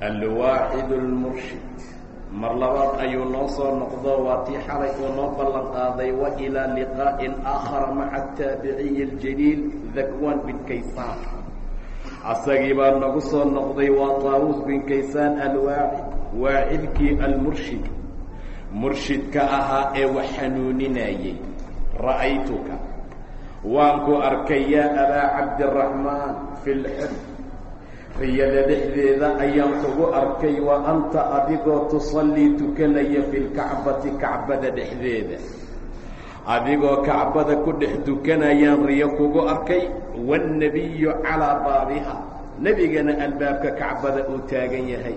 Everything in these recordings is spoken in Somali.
alwaaxid اlmurshid mar labaad ayuu noo soo noqdo waa tii xalay uu noo ballan qaaday wa ilaa liqaa'in aakhara maca ataabiciyi اljaliil dakwaan bin kaysaan. Asagii baa nagu soo noqday waa taawus bin kaysaan alwaacid waacidkii almurshid. Murshidka ahaa ee wax xanuuninayey ra'aytuka. Waan ku arkay yaa abaa cabdiraxmaan fi lxib riyada dhexdeeda ayaan kugu arkay wa anta adigoo tusallii tukanaya fi lkacbati kacbada dhexdeeda. Adigoo kacbada ku dhex tukanayaan riyo kugu arkay waannebiyu calaa baabiha. Nebigana albaabka kacbada uu taagan yahay.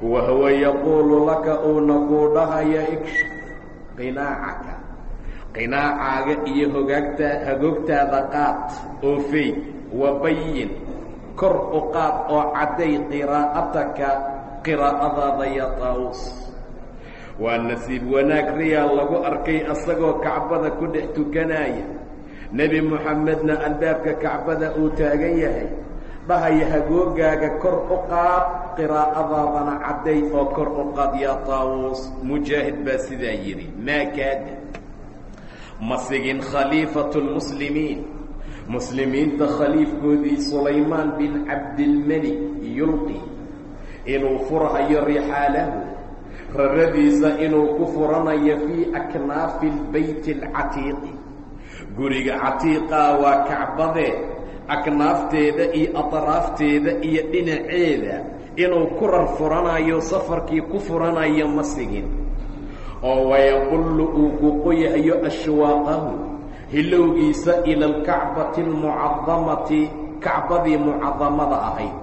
Wa huwa yaquulu laka uuna kuu dhahaya ikshif qinaacaka. Qinaacaaga iyo hogaagtaa hagoogtaada qaad oo fey wa bayin kor u qaad oo cadday qiraa'ataka qiraa'adaada ya taawus. Waa nasiib wanaag riyaa lagu arkay asagoo kacbada ku dhex tukanaya. Nebi moxamedna albaabka kacbada uu taagan yahay. Dhahaya hagoogaaga kor u qaad qiraa'adaadana cadday oo kor u qaad yaa taawus. Mujaahid baa sidaa yidhi maa kaada? Masigin khaliifatu lmuslimiin muslimiinta khaliifkoodii sulaymaan bin cabdilmelik yulqi inuu furhayo rixaalahu raradiisa inuu ku furanayo fii aknaafi lbeyti alcatiiqi guriga catiiqaa waa kacbadee aknaafteeda iyo atraafteeda iyo dhinaceeda inuu ku rar furanayo safarkii ku furanayo masigin oo wayaqullu uu ku qoyahayo ashwaaqahu hilowgiisa ila alkacbati almucadamati kacbadii mucadamada ahayd.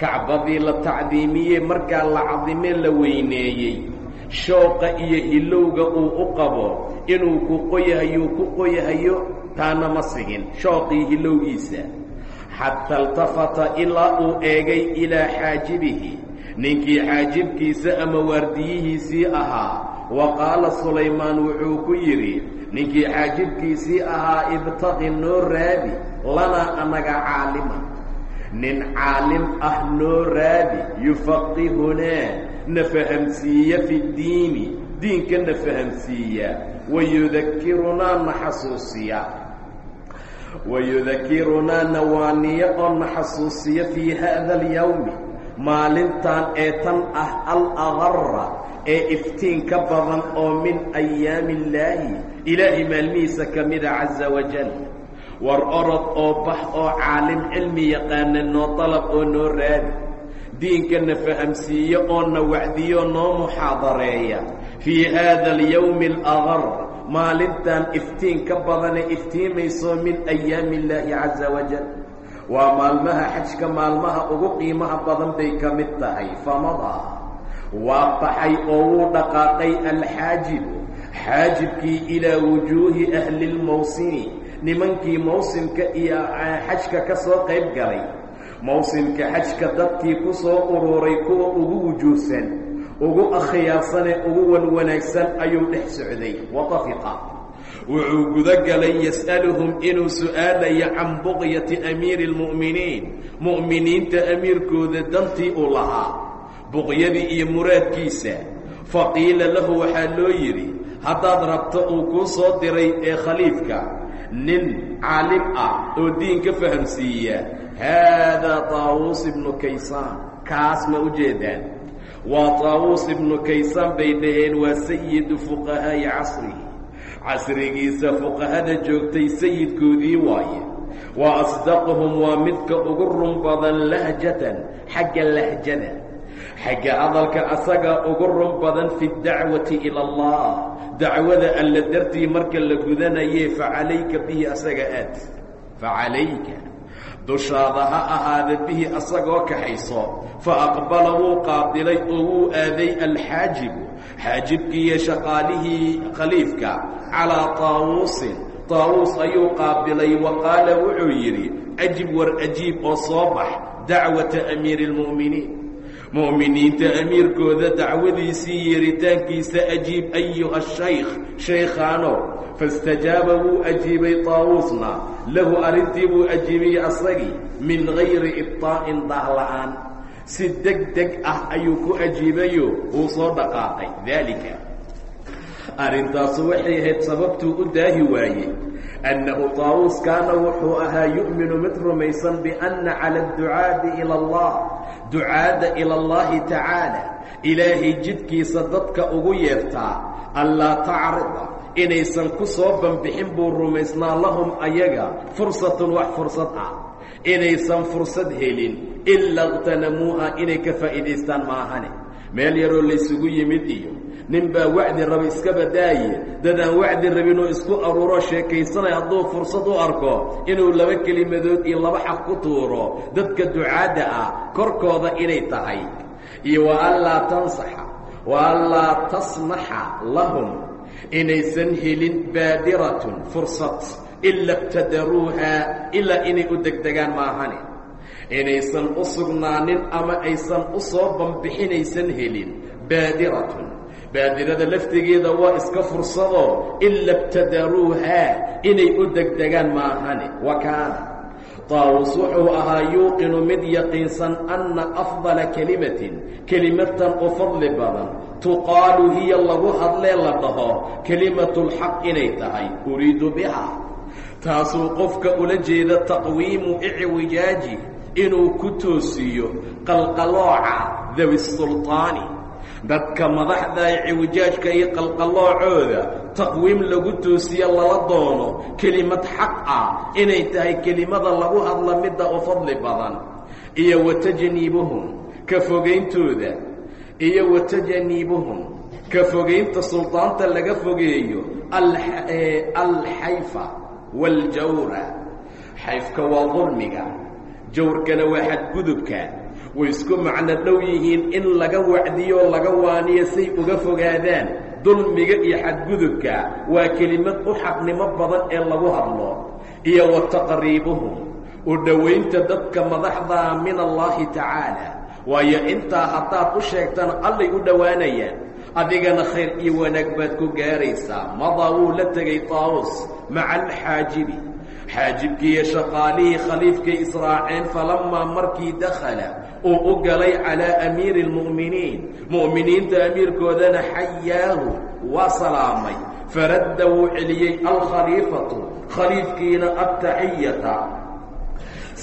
Kacbadii la tacdiimiyey markaa la cadimee la weyneeyey. Shooqa iyo hilowga uu u qabo inuu ku qoyahayo ku qoyahayo taana ma sigin shooqii hilowgiisa xataa iltafata ilaa uu eegay ilaa xaajibihi ninkii xaajibkiisa ama waardiyihiisii ahaa wa qaala sulaymaan wuxuu ku yidhi ninkii xaajibkiisii ahaa ibtaqi noo raadi lanaa anaga caalima nin caalim ah noo raadi yufaqihunaa na fahamsiiya fi ddiini diinka na fahamsiiya. Wayudakirunaa na xasuusiya. Wayudakirunaa nawaaniya oo na xasuusiya fii haada alyawmi maalintan ee tan ah alagara ee iftiin ka badan oo min ayaami illaahi ilaahay maalmihiisa ka mida caza wajal war orod oo bax oo caalim cilmi yaqaana noo dalab oo noo raadi diinka na fahamsiiyo oo na wacdiyo noo muxaadareeya. Fii haada alyawmi alagar maalintan iftiin ka badane iftiimayso min ayaami illaahi caza wajal waa maalmaha xajka maalmaha ugu qiimaha badan bay ka mid tahay famadaa waa baxay oo wuu dhaqaaqay alxaajibu xaajibkii ilaa wujuuhi ahli lmawsimi nimankii mawsimka iyo xajka ka soo qayb galay. Mawsimka xajka dadkii ku soo ururay kuwa ugu wujuuhsan ugu akhyaarsanee ugu wan wanaagsan ayuu dhex socday. Watafiqa wuxuu guda galay yas'aluhum inuu su'aalayo can buqyati amiiri اlmu'miniin mu'miniinta amiirkooda dantii uu lahaa buqyadii iyo muraadkiisa. Faqiila lahu waxaa loo yidhi haddaad rabto uu kuu soo diray ee khaliifka nin caalim ah oo diin ka fahamsiiya haadaa taawuus ibnu kaysaan. Kaas ma u jeedaan. Waa taawuus ibnu kaysaan bay dhaheen waa sayidu fuqahaa'i casrihi casrigiisa fuqahada joogtay sayidkoodii waaye. Wa asdaquhum waa midka ugu run badan lahjatan xagga lahjada. Xagga hadalka asaga ugu run badan fi dacwati ila allah. Dacwada alla dartii marka la gudanayee facalayka bihi asaga aad. Facalayka dushaada ha ahaada bihi asagoo kaxayso. Fa aqbala wuu qaadilay oo wuu aaday alxaajibu xaajibkiiyo shaqaalihii khaliifka calaa taawuusin taawuus ayuu qaabilay wa qaala wuxuu yidhi ajib war ajiib oo soo bax dacwata amiiri اlmu'miniin mu'miniinta amiirkooda dacwadiisii yeeritaankiisa ajiib ayuha shaykh shaykhaano faاstajaaba wuu ajiibay taawuusna lahu arrintii buu ajiibiyey asagii min gayri ibطaa'in daahla'aan si deg deg ah ayuu ku ajiibayo wuu soo dhaqaaqay. Daalika. Arrintaasu waxay ahayd sababtuu u daahi waayey annahu taawuus kaana wuxuu ahaa yu'minu mid rumaysan bianna cala adducaadi ila allah ducaadda ila allahi tacaala. Ilaahay jidkiisa dadka ugu yeertaa anlaa tacrida inaysan ku soo banbixin buu rumaysnaa lahum ayaga fursatun wax fursad ah. Inaysan fursad helin ilaa اqtanamuuha inay ka faa'iidaystaan maahane meel yaroo laysugu yimid iyo nin wacdi raba iska badaaye dadaan wacdi rabinoo isku aruuro sheekaysanay hadduu fursad u arko inuu laba kelimadood iyo laba xaq ku tuuro dadka ducaadda ah korkooda inay tahay. Iyo wa anlaa tansaxa wa anlaa tasmaxa lahum inaysan helin baadiratun fursad ila ibtadaruuha ilaa inay u degdegaan maahane inaysan u sugnaanin ama aysan u soo banbixinaysan helin. Baadiratun. Baadirada laftigeeda waa iska fursado. Ila ibtadaruuha inay u degdegaan maahane wa kaana. Taawus wuxuu ahaa yuuqinu mid yaqiinsan anna afdala kelimatin kelimatan u fadli badan. Tuqaalu hiya lagu hadlee la dhaho kelimatulxaq inay tahay. Uriidu biha. Taasuu qofka ula jeeda taqwiimu icwijaaji inuu ku toosiyo qalqalooca dawi sulطaani dadka madaxda ciwijaajka iyo qalqaloocooda taqwiim lagu toosiyo lala doono kelimad xaq ah inay tahay kelimada lagu hadla midda u fadli badan. Iyo watajniibuhum ka fogayntooda iyo watajniibuhum ka fogaynta suldaanta laga fogeeyo alxayfa waاljawra xayfka waa dulmiga jawrkana waa xadgudubka way isku macno dhow yihiin in laga wacdiyo laga waaniyo say uga fogaadaan dulmiga iyo xadgudubka waa kelimad u xaqnimo badan ee lagu hadlo. Iyo wa taqriibuhum u dhowaynta dadka madaxdaa min allaahi tacaala. Waayo intaa haddaad u sheegtana allay u dhowaanayaan adigana khayr iyo wanaag baad ku gaaraysaa. Madaa wuu la tegay taawus maca alxaajibi xaajibkiiyo shaqaalihii khaliifkay israaceen falamaa markii dakhala uu u galay calaa amiiri اlmu'miniin mu'miniinta amiirkoodana xayaahu waa salaamay faradda wuu celiyey alkhaliifatu khaliifkiina attaxiyata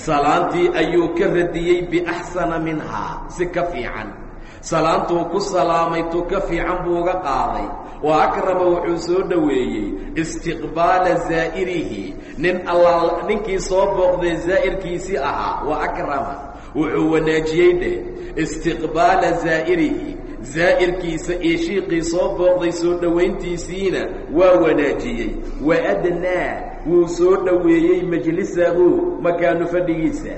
salaantii ayuu ka radiyey biaxsana minhaa si ka fiican salaantuu ku salaamay tu ka fiican buu uga qaaday. Wa akrama wuxuu soo dhoweeyey istiqbaala zaa'irihi. Nin allaal ninkii soo booqday zaa'irkiisii ahaa wa akrama wuxuu wanaajiyey dheh istiqbaala zaa'irihi zaa'irkiisa iyo shiiqii soo booqday soo dhowayntiisiina waa wanaajiyey. Wa adnaa wuu soo dhoweeyey majlisahu makaanu fadhigiisa.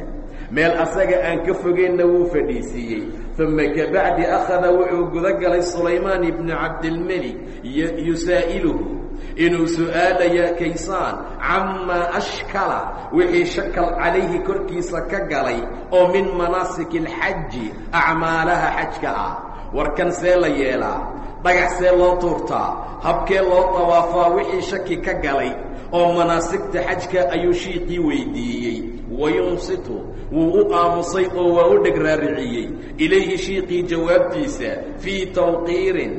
Meel asaga aan ka fogeynna wuu fadhiisiiyey uma kabacdi akhada wuxuu guda galay sulaymaan ibnu cabdilmelik yusaa'iluhu inuu su'aalaya kaysaan camaa ashkala? Wixii shakal calayhi korkiisa ka galay oo min manaasiki alxaji acmaalaha xajka ah. Warkan see la yeelaa dhagax see loo tuurtaa habkee loo tawaafaa wixii shaki ka galay oo manaasigta xajka ayuu shiiqii weydiiyey wayunsitu wuu u aamusay oo waa u dheg raariciyey ilayhi shiiqii jawaabtiisa fii tawqiirin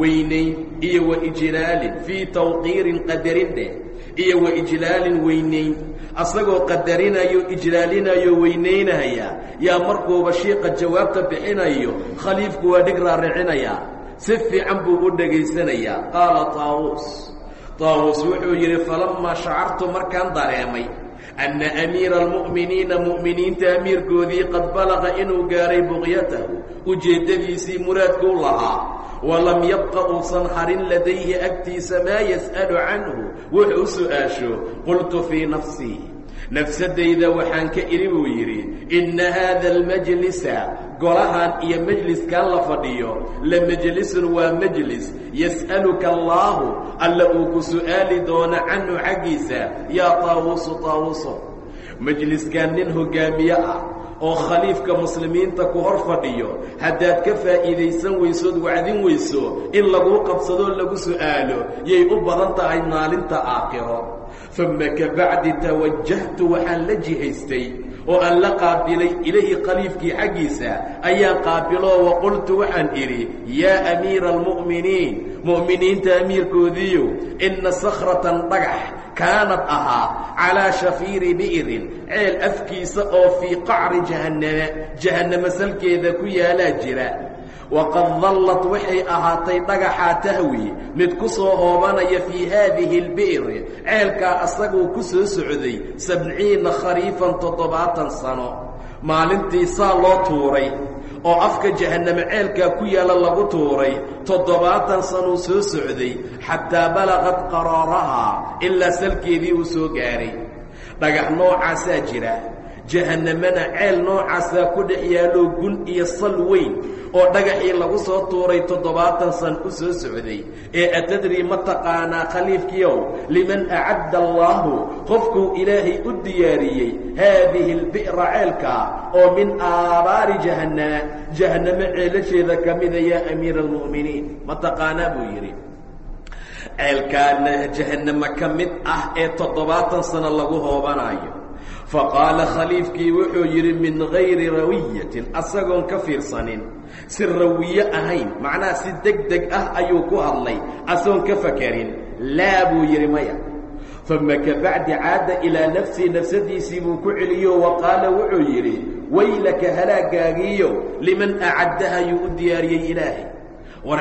weynayn iyo wa ijlaalin fii tawqiirin qadarin dheh iyo wa ijlaalin weynayn asagoo qadarinayo ijlaalinayo weynaynaya yaa markuuba shiiqa jawaabta bixinayo khaliifku waa dheg raaricinayaa si fiican buu u dhegaysanayaa qaala taawuus taawuus wuxuu yidhi falammaa shacartu markaan dareemay anna amiira almu'miniina mu'miniinta amiirkoodii qad balaqa inuu gaaray buqyatahu ujeeddadiisii muraadkuu lahaa walam yabqa uusan harin ladayhi agtiisa maa yas'alu canhu wuxuu su'aasho qultu fii nafsii nafsadayda waxaan ka idhi buu yidhi inna haada almajlisa golahan iyo majliskan la fadhiyo la majlisun waa majlis yas'aluka allaahu alla uu ku su'aali doono canhu xaggiisa yaa taawuusu taawuuso majliskan nin hoggaamiye ah oo khaliifka muslimiinta ku hor fadhiyo haddaad ka faa'iidaysan weysood wacdin weyso in laguu qabsadoo lagu su'aalo yay u badan tahay maalinta aakhiro. Uma kabacdi tawajahtu waxaan la jihaystay oo aan la qaabilay ilayhi khaliifkii xaggiisa ayaan qaabiloo wa qultu waxaan idhi yaa amiira almu'miniin mu'miniinta amiirkoodiiyo inna sakhratan dhagax kaanad ahaa calaa shafiiri bi'rin ceel afkiisa oo fii qacri jahannama jahannama salkeeda ku yaalaa jira waqad dallad waxay ahaatay dhagaxaa tahwi mid ku soo hoobanaya fii haadihi albi'ri ceelkaa asaguu ku soo socday sabciina khariifan toddobaatan sano maalintii saa loo tuuray oo afka jahanname ceelkaa ku yaalla lagu tuuray toddobaatan sanuu soo socday xataa balaqad qaraarahaa ilaa salkeedii uu soo gaaray dhagax noocaasaa jira jahannamana ceel noocaasaa ku dhex yaalloo gun iyo sal weyn oo dhagaxii lagu soo tuuray toddobaatan san u soo socday ee atadri ma taqaanaa khaliifkiiow liman acadda allaahu qofkuu ilaahay u diyaariyey haadihi albi'ra ceelkaa oo min aabaari jahannama jahannamo ceelasheeda ka mida yaa amiira almu'miniin. Ma taqaanaa buu yidhi. Ceelkaana jahannamo ka mid ah ee toddobaatan sano lagu hoobanaayo faqaala khaliifkii wuxuu yidhi min gayri rawiyatin asagoon ka fiirsanin. Si rawiye ahayn macnaha si deg deg ah ayuu ku hadlay asagoon ka fakarin laa buu yidhi maya. Uma kabacdi caada ilaa nafsii nafsadiisii buu ku celiyo wa qaala wuxuu yidhi waylaka halaagaagiiyo liman acaddaha yuu u diyaariyey ilaahay? War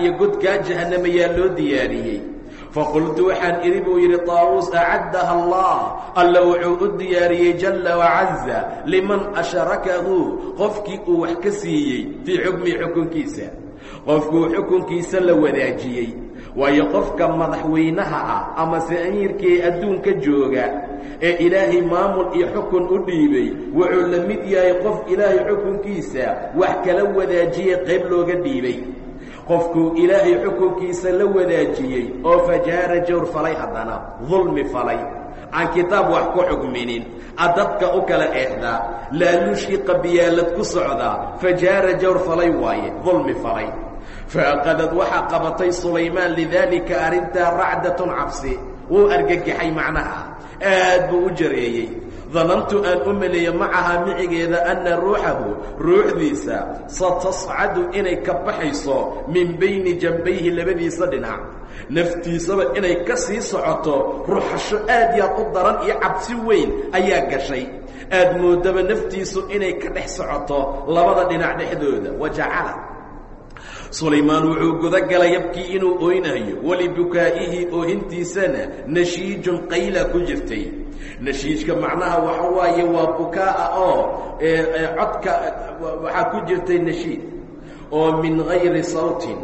iyo godkaa jahannama yaa loo diyaariyey faqultu waxaan idhi buu yidhi taawuus acaddaha allah alla wuxuu u diyaariyey jalla wacaza liman asharakahu qofkii uu wax ka siiyey fii xukmi xukunkiisa qofkuu xukunkiisa la wadaajiyey waayo qofka madaxweynaha ah amase amiirkii adduunka jooga ee ilaahay maamul iyo xukun u dhiibay wuxuu la mid yahay qof ilaahay xukunkiisa wax kala wadaajiyey qayb looga dhiibay qofkuu ilaahay xukunkiisa la wadaajiyey oo fajaara jawr falay haddana dulmi falay. Aan kitaab wax ku xugminin a dadka u kala eexdaa laaluushii qabiyaalad ku socdaa fajaara jawr falay waaye dulmi falay. Faaqadad waxaa qabatay sulaymaan lidaalika arrintaa racdatun cabsi. Wuu argagaxay macnaha aad buu u jareeyey danantu aan u maleeyo macahaa micigeeda anna ruuxahu ruuxdiisa satascadu inay ka baxayso min bayni jambayhi labadiisa dhinac. Naftiisaba inay ka sii socoto ruxasho aad yaad u daran iyo cabsi weyn ayaa gashay. Aad moodaba naftiisu inay ka dhex socoto labada dhinac dhexdooda wajacala sulaymaan wuxuu gudagalay yabkii inuu oynayo walibukaa'ihi oohintiisana nashiijun qayla ku jirtay nashiijka macnaha waxa waaye waa bukaa'a oo codka waxaa ku jirtay nashiid oo min gayri sawtin.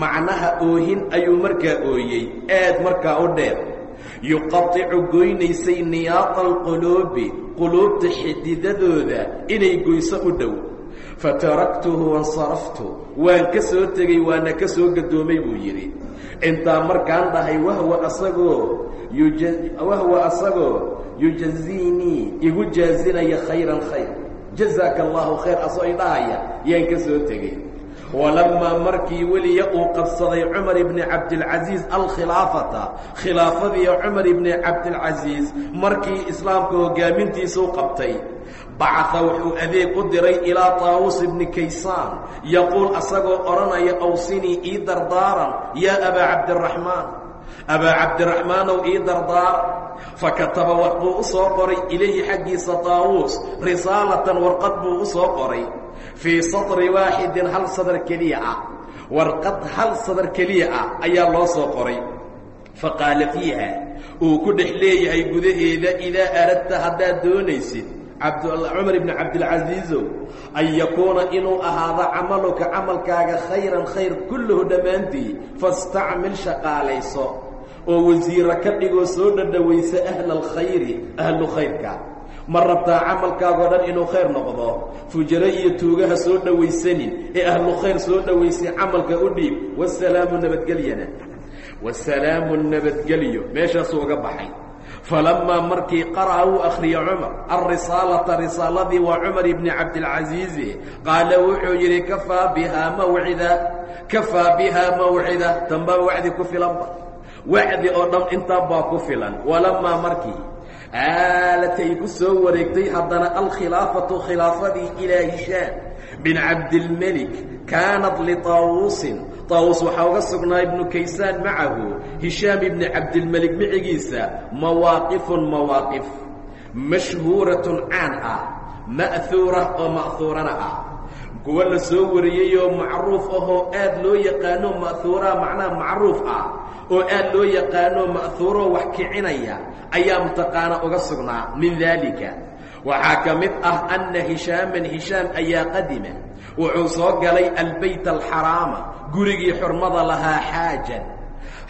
Macnaha oohin ayuu markaa ooyey aad markaa u dheer. Yuqaticu goynaysay niyaata alquluubi quluubta xididadooda inay goyso u dhow. Fataraktuhu wansaraftu waan ka soo tegey waana ka soo gadoomay buu yidhi. Intaa markaan dhahay wahwa asagoo wahwa asagoo yujaziinii igu jaazinaya khayran khayr. Jazaaka allahu khayr asoo idhahaya yaan ka soo tegey. Walamaa markii weliya uu qabsaday cumar ibni cabdilcasiis alkhilaafata khilaafadii cumar ibni cabdilcasiis markii islaamka hoggaamintiisuu qabtay bacaa wuxuu adeeg u diray ilaa taawus ibni kaysaan. Yaquul asagoo odhanaya awsinii ii dardaaran yaa abaa cabdiraxmaan abaa cabdiraxmaanow ii dardaaran fakataba wax buu u soo qoray ilayhi xaggiisa taawuus risaalatan warqad buu u soo qoray fii satri waaxidin hal sadar keliya ah warqad hal sadar keliya ah ayaa loo soo qoray. Faqaala fiiha uu ku dhex leeyahay gudaheeda idaa aradta haddaad doonaysid cumar ibni cabdilcasiisow an yakuuna inuu ahaado camaluka camalkaaga khayran khayr kulluhu dhammaantii fastacmil shaqaalayso oo wasiira ka dhigoo soo dhadhawaysa ahla alkhayri ahlu khayrka. Ma rabtaa camalkaagoo dhan inuu khayr noqdo? Fujaro iyo tuugaha soo dhowaysanin ee ahlu khayr soo dhowaysay camalka u dhiib wasalaamu nabadgelyana. Wasalaamu nabadgelyo meeshaasuu uga baxay falamaa markii qara'a uu akhriya cumar alrisaalata risaaladii waa cumar ibni cabdilcasiizi qaala wuxuu yidhi kafaa bihaa mawcida kafaa bihaa mawcida tanbaa wacdi ku filanba wacdi oo dhan intaa baa ku filan walamaa markii aalatay ku soo wareegtay haddana alkhilaafatu khilaafadii ilaa hishaam bin cabdilmelik kaanat litaawuusin taawuus waxaa uga sugnaa ibnu kaysaan macahu hishaam ibni cabdilmelik micigiisa mawaaqifun mawaaqif mashhuuratun caan ah ma'huura oo ma'huurana ah kuwa la soo wariyey oo macruuf ahoo aad loo yaqaano ma'huuraa macnaha macruuf ah oo aad loo yaqaano ma'huuroo wax kicinaya ayaa mutaqaana uga sugnaa min daalika waxaa ka mid ah anna hishaaman hishaam ayaa qadima wuxuu soo galay albayt alxaraama gurigii xurmada lahaa xaajan.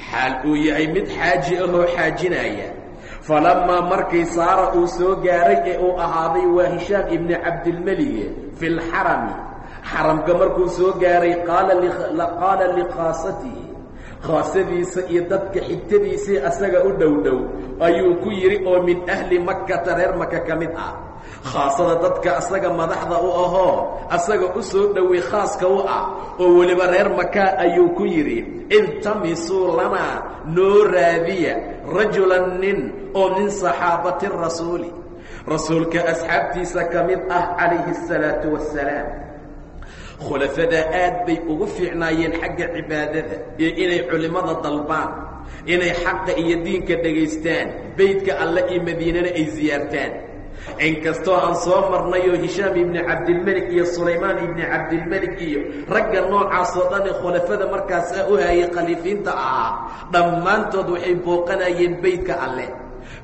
Xaal uu yahay mid xaaji ahoo xaajinaya. Falamaa markii saara uu soo gaaray ee uu ahaaday waa hishaam ibni cabdilmelige fi lxarami xaramka markuu soo gaaray qaala likhaasatihi khaasadiisa iyo dadka xigtadiisii asaga u dhow ayuu ku yidhi oo min ahli makkata reer maka ka mid ah khaasada dadka asaga madaxda u ahoo asaga u soo dhowey khaaska u ah oo weliba reer maka ayuu ku yidhi iltamisuu lanaa noo raadiya rajulan nin oo min saxaabati rasuuli. Rasuulka asxaabtiisa ka mid ah calayhi الsalaatu wassalaam khulafadaa aad bay ugu fiicnaayeen xagga cibaadada iyo inay culimmada dalbaan inay xaqa iyo diinka dhegaystaan beydka alle iyo madiinana ay siyaartaan inkastoo aan soo marnayoo hishaam ibni cabdilmelik iyo sulaymaan ibni cabdilmelik iyo ragga noocaasoo dhani khulafada markaasaa u hayay khaliifiinta ahaa dhammaantood waxay booqanayeen beydka alleh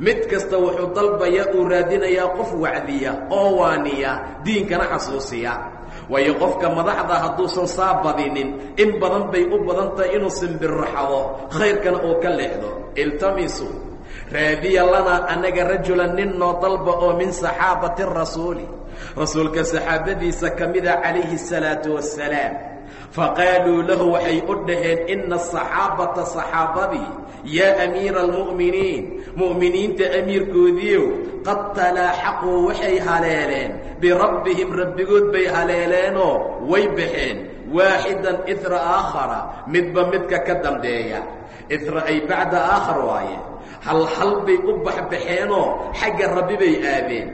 mid kasta wuxuu dalbayaa uu raadinayaa qof wacdiya oo waaniya diinkana xasuusiya. Waayo qofka madaxda hadduusan saa badinin in badan bay u badan tahay inuu simbirraxado khayrkana uu ka leexdo. Iltamisu raadiya lanaa annaga rajulan nin noo dalba oo min saxaabati rasuuli. Rasuulka saxaabadiisa ka mida calayhi الsalaatu wassalaam. Faqaaluu lahu waxay u dhaheen ina asaxaabata saxaabadii yaa amiira almu'miniin mu'miniinta amiirkoodiiow qad talaaxaquu waxay haleeleen birabbihim rabbigood bay haleeleenoo way baxeen. Waaxidan idra aakhara midba midka ka dambeeya. Idra ay bacda aakhar waaye hal bay u baxbaxeenoo xagga rabbi bay aadeen.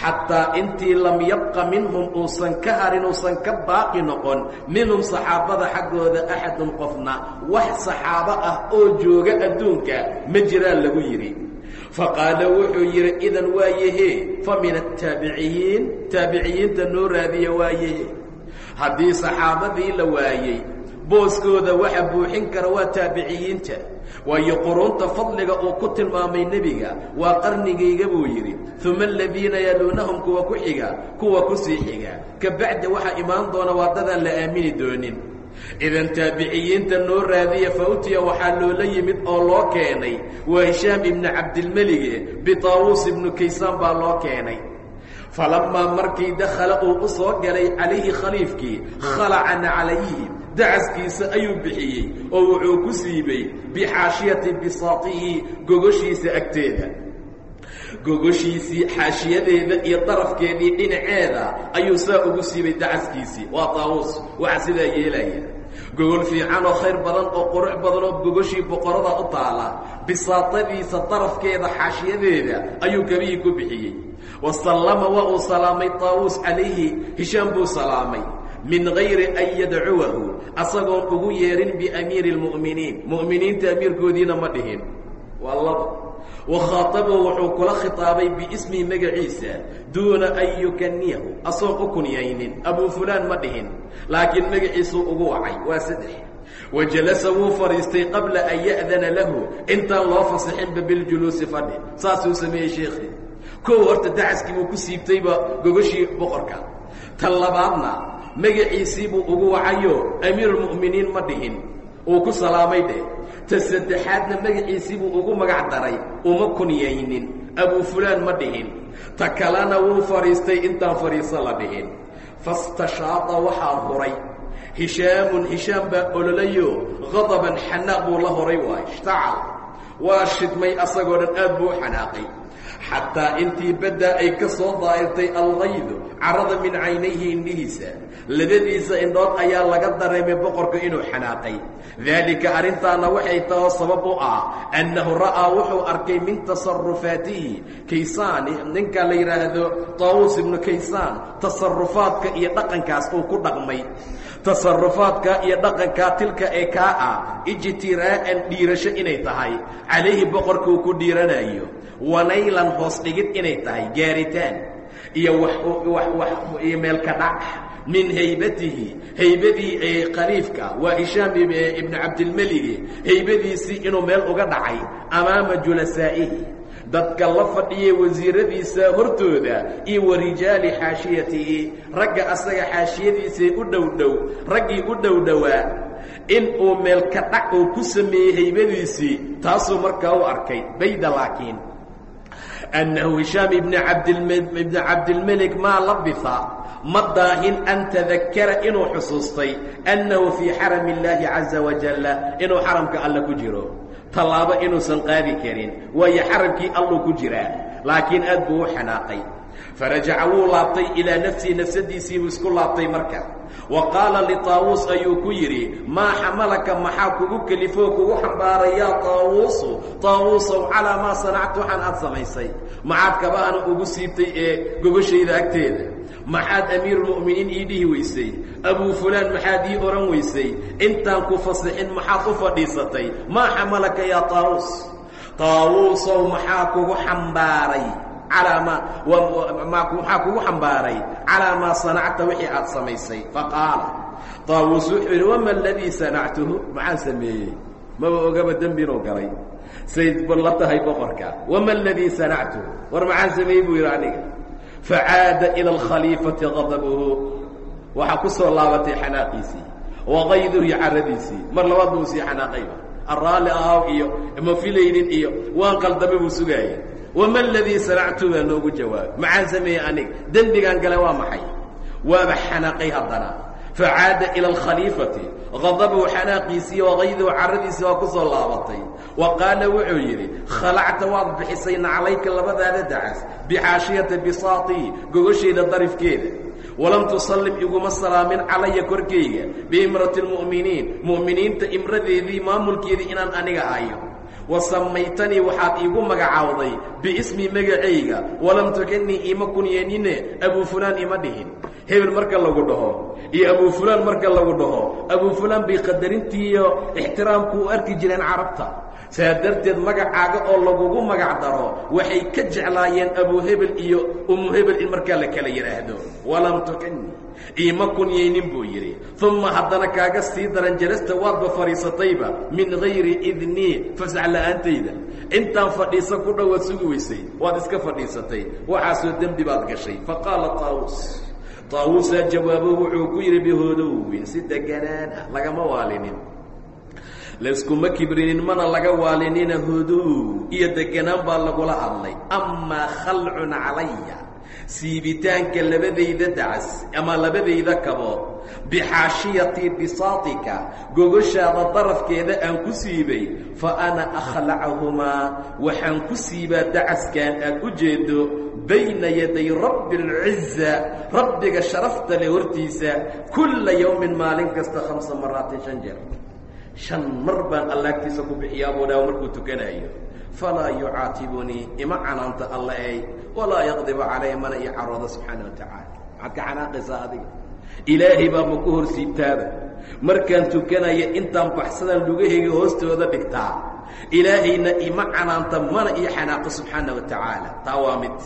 Xataa intii lam yabqa minhum uusan ka harin uusan ka baaqi noqon minhum saxaabada xaggooda axadun qofna wax saxaabo ah oo jooga adduunka ma jiraan lagu yidhi. Faqaala wuxuu yidhi idan waayahe fa min attaabiciyiin taabiciyiinta noo raadiya waayahe haddii saxaabadii la waayey booskooda waxa buuxin kara waa taabiciyiinta waayo quruunta fadliga uu ku tilmaamay nebiga waa qarnigayga buu yidhi uma aladiina yaluunahum kuwa ku xiga kuwa ku sii xiga. Ka bacda waxaa imaan doona waadadaan la aamini doonin. Idan taabiciyiinta noo raadiya fautiya waxaa loola yimid oo loo keenay waa hishaam ibnu cabdilmelige bitaawuus ibnu kaysaan baa loo keenay. Falamaa markii dakhala uu u soo galay calayhi khaliifkii khalacan calayhi dacaskiisa ayuu bixiyey oo wuxuu ku siibay bixaashiyati bisaatihi gogoshiisa agteeda. Gogoshiisii xaashiyadeeda iyo darafkeedii dhinaceeda ayuu saa ugu siibay dacaskiisii waa taawuus waxa sidaa yeelaya. Gogol fiican oo khayr badan oo qurux badan oo gogoshii boqorada u taala bisaatadiisa darafkeeda xaashiyadeeda ayuu kabihii ku bixiyey. Wasallama waa uu salaamay taawuus calayhi hishaam buu salaamay min gayri an yadcuwahu asagoon ugu yeedhin biamiiri اlmu'miniin mu'miniinta amiirkoodiina ma dhihin. Waa laba wakhaatabahu wuxuu kula khitaabay biismihi magaciisa duuna an yukaniyahu asoon u kunyaynin. Abuu fulaan ma dhihin laakiin magaciisuu ugu wacay. Waa saddex. Wa jalasa wuu fadhiistay qabla an ya'dana lahu. Intaan loo fasixinba biljuluusi fadhi. Saasuu sameeyey sheekhi kow horta dacaskii buu ku siibtayba gogoshii boqorka. Labaadna magaciisii buu ugu wacayo amiirulmu'miniin ma dhihin. Uu ku salaamay dheh ta saddexaadna magaciisii buu ugu magac daray uma kunyaynin. Abuu fulaan ma dhihin. Ta kalena wuu fadhiistay intaan fadhiiso la dhihin. Fastashaada waxaa huray hishaamun hishaam baa ololayo qadaban xanaaq buu la horay waay ishtacal. Waa shidmay asagoo dhan aad buu u xanaaqay. Xataa intii baddaa ay ka soo daa'irtay alqaydu carada min caynayhi indhihiisa labadiisa indhood ayaa laga dareemay boqorka inuu xanaaqay. Daalika arrintaana waxay taho sabab u ah annahu ra'aa wuxuu arkay min tasarufaatihi kaysaani ninka la yidhaahdo taawuus ibnu kaysaan tasarufaadka iyo dhaqankaas uu ku dhaqmay. Tasarufaadka iyo dhaqankaa tilka ee kaa ah ijtiraa'an dhiirasho inay tahay. Calayhi boqorka uu ku dhiiranayo wanaylan hoos dhigid inay tahay gaaritaan. Iyo iyo meelka dhac min haybatihi haybadii ee khaliifka waa hishaam ibnu cabdilmeligi haybadiisii inuu meel uga dhacay amaama julasaa'ihi dadka la fadhiyay wasiiradiisa hortooda iyo wa rijaali xaashiyatihi ragga asaga xaashiyadiisay u dhow dhow raggii u dhow dhowaa in uu meelka dhac uu ku sameeyey haybadiisii taasuu markaa u arkay bayda laakiin annahu hishaam ibn abdibni cabdilmelik maa labisa ma daahin an tadakkara inuu xusuustay annahu fii xarami illaahi caza wajalla inuu xaramka alla ku jiro tallaabo inuusan qaadi karin waayo xaramkii alluu ku jiraa laakiin aad buu u xanaaqay farajaca wuu laabtay ilaa nafsihi nafsadiisii buu isku laabtay marka. Wa qaala litaawuus ayuu ku yidhi maa xamalaka maxaa kugu kelifoo kugu xambaaray yaa taawuusu? Taawuusow calaa maa sanactu waxaan aad samaysay. Maxaad kabahana ugu siibtay ee gogashayda agteeda. Maxaad amiiruulmu'miniin ii dhihi weysay? Abuu fulaan maxaad ii odhan weysay? Intaan ku fasixin maxaad u fadhiisatay? Maa xamalaka yaa taawuus? Taawuusow maxaa kugu xambaaray calaa maa maxaa kugu xambaaray calaa maa sanacta wixii aad samaysay. Faqaala taawuus wuxuu yidhi wama aladii sanactuhu? Maxaan sameeyey? Maba ogaba dembi inuu galay. Sayd la tahay boqorka. Wama aladii sanactuhu? War maxaan sameeyey buu yidhi aniga. Facaada ila alkhaliifati qadabuhu waxaa ku soo laabatay xanaaqiisii. Waqayduhu iyo caradiisii mar labaad buu sii xanaaqayba araalli ahaw iyo ma filaynin iyo waan qaldame buu sugaayay wama aladii sanactu baa noogu jawaabay maxaan sameeyey aniga dembigaan gale waa maxay waaba xanaaqay haddana facaada ila alkhaliifati qadabuhu xanaaqiisii waqayduhu caradiisii waa ku soo laabatay wa qaala wuxuu yidhi khalacta waad bixisay naclayka labadaada dacas bixaashiyata bisaatii gogosheeda darifkeeda walam tusallim iguma salaamin calaya korkayga biimrati lmu'miniin mu'miniinta imradeedii maamulkeedii inaan aniga ahayo wa samaytanii waxaad iigu magacaawday biismi magacayga. Walam tukannii ima kunyanine abuu fulaan ima dhihin. Hebel marka lagu dhaho iyo abuu fulaan marka lagu dhaho abuu fulaan bay qadarintiiyo ixtiraamku u arki jireen carabta saa darteed magacaaga oo lagugu magac daro waxay ka jeclaayeen abuu hebel iyo umu hebel in markaa la kala yidhaahdo walam tukani iima kunyaynin buu yidhi. Uma haddana kaaga sii daran jalasta waadba fadhiisatayba min gayri idnii fasax la'aantayda intaan fadhiisa ku dhowaad sugi weysay waad iska fadhiisatay. Waxaasoo dembi baad gashay. Faqaala taawuus taawuusaa jawaabo wuxuu ku yidhi bihoodowin si deganaan ah lagama waalinin layskuma kibrinin mana laga waalinina huduw iyo deganaan baa lagula hadlay. Amaa khalcun calaya. Siibitaanka labadayda dacas ama labadayda kabood bixaashiyati bisaatika. Gogoshaada darafkeeda aan ku siibay. Fa ana akhlacahumaa waxaan ku siibaa dacaskan aad u jeedo. Bayna yaday rabbi اlciza rabbiga sharafta le hortiisa. Kulla yowmin maalin kasta hamsa maraatin shan jeer shan mar baan allaagtiisa ku bixiyaa buu dhaha markuu tukanayo. Falaa yucaatibunii ima canaanta alla ey walaa yaqdibu calaya mana ii carooda subxaana wa tacaala. Maxaad ka xanaaqaysaa adiga? Ilaahay baa ma ku hor siibtaaba markaan tukanaya intaan baxsadaan lugahayga hoostooda dhigtaa ilaahayna ima canaanta mana ii xanaaqo subxaana wa tacaala. Taa waa mid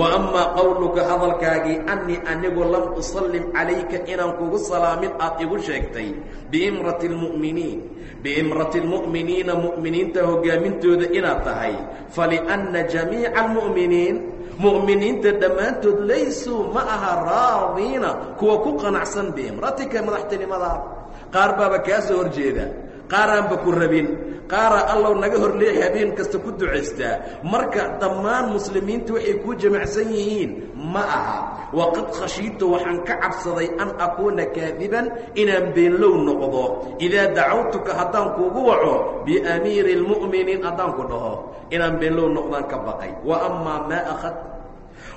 amaa qowluka hadalkaagii annii anigu lam usallim calayka inaan kugu salaamin aad igu sheegtay biimrati lmu'miniin biimrati lmu'miniina mu'miniinta hogaamintooda inaad tahay. Falianna jamiica almu'miniin mu'miniinta dhammaantood laysuu ma aha raadiina kuwa ku qanacsan biimratika madaxtinimadaada qaar baaba kaa soo hor jeeda qaar aanba ku rabin. Qaara allow naga horleeya habeen kasta ku ducaystaa marka dhammaan muslimiinta waxay kuu jamacsan yihiin ma aha. Waqad khashiitu waxaan ka cabsaday an akuuna kaadiban inaan beenlow noqdo. Idaa dacawtuka haddaan kuugu waco biamiiri اlmu'miniin haddaan ku dhaho inaan beenlow noqdaan ka baqay. Wa amaa maa aad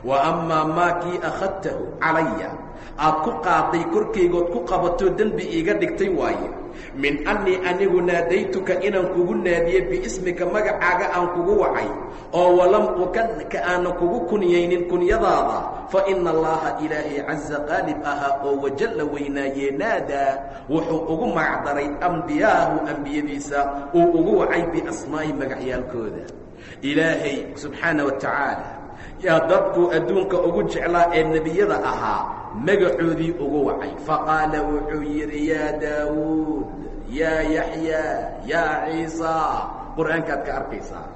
wa amaa maa kii akhadtahu calaya. Aad ku qaaday korkaygood ku qabatoo dembi iiga dhigtay waaye min annii anigu naadaytuka inaan kugu naadiye biismika magacaaga aan kugu wacay oo walam ukanka aanan kugu kunyaynin kunyadaada fa ina allaha ilaahay caza qaalib ahaa oo wajalla weynaaye naadaa wuxuu ugu magacdaray ambiyaahu ambiyadiisa uu ugu wacay biasmaa'i magacyaalkooda. Ilaahay subxaana wa tacaala yaa dadku adduunka ugu jeclaa ee nebiyada ahaa magacoodii ugu wacay. Faqaala wuxuu yidhi yaa daawuud yaa yaxyaa yaa ciisaa qur'aankaad ka arkaysaa.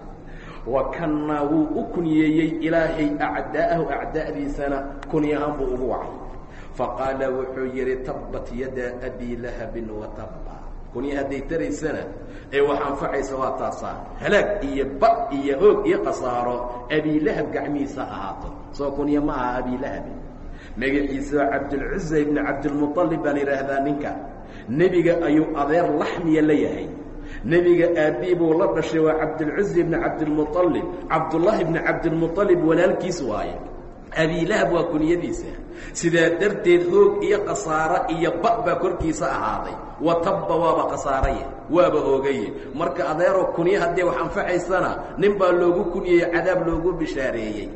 Wa kanna wuu u kunyeeyey ilaahay acdaa'ahu acdaa'diisana kunyahaan buu ugu wacay. Faqaala wuxuu yidhi tabbat yadaa abii lahabin wa tabba kunya hadday taraysana ee wax anfacaysa waa taasaa halaag iyo ba iyo hoog iyo khasaaro abilahab gacmihiisa ha ahaato. Soo kunya ma aha abilahabi magaciisa waa cabdilcuza ibni cabdilmualib baan yidhaahdaa ninka nebiga ayuu adeer laxmiya la yahay. Nebiga aabbii buu la dhashay waa cabdilcuza ibn cabdilmualib cabdullahi ibni cabdilmualib walaalkiis waaye abiilahab waa kunyadiisa sidaa darteed hoog iyo khasaaro iyo ba baa korkiisa ahaaday. Wa tabba waaba khasaaraye waaba hoogaye marka adeeroo kunye haddii wax anfacaysana nin baa loogu kunyeeye cadaab loogu bishaareeyey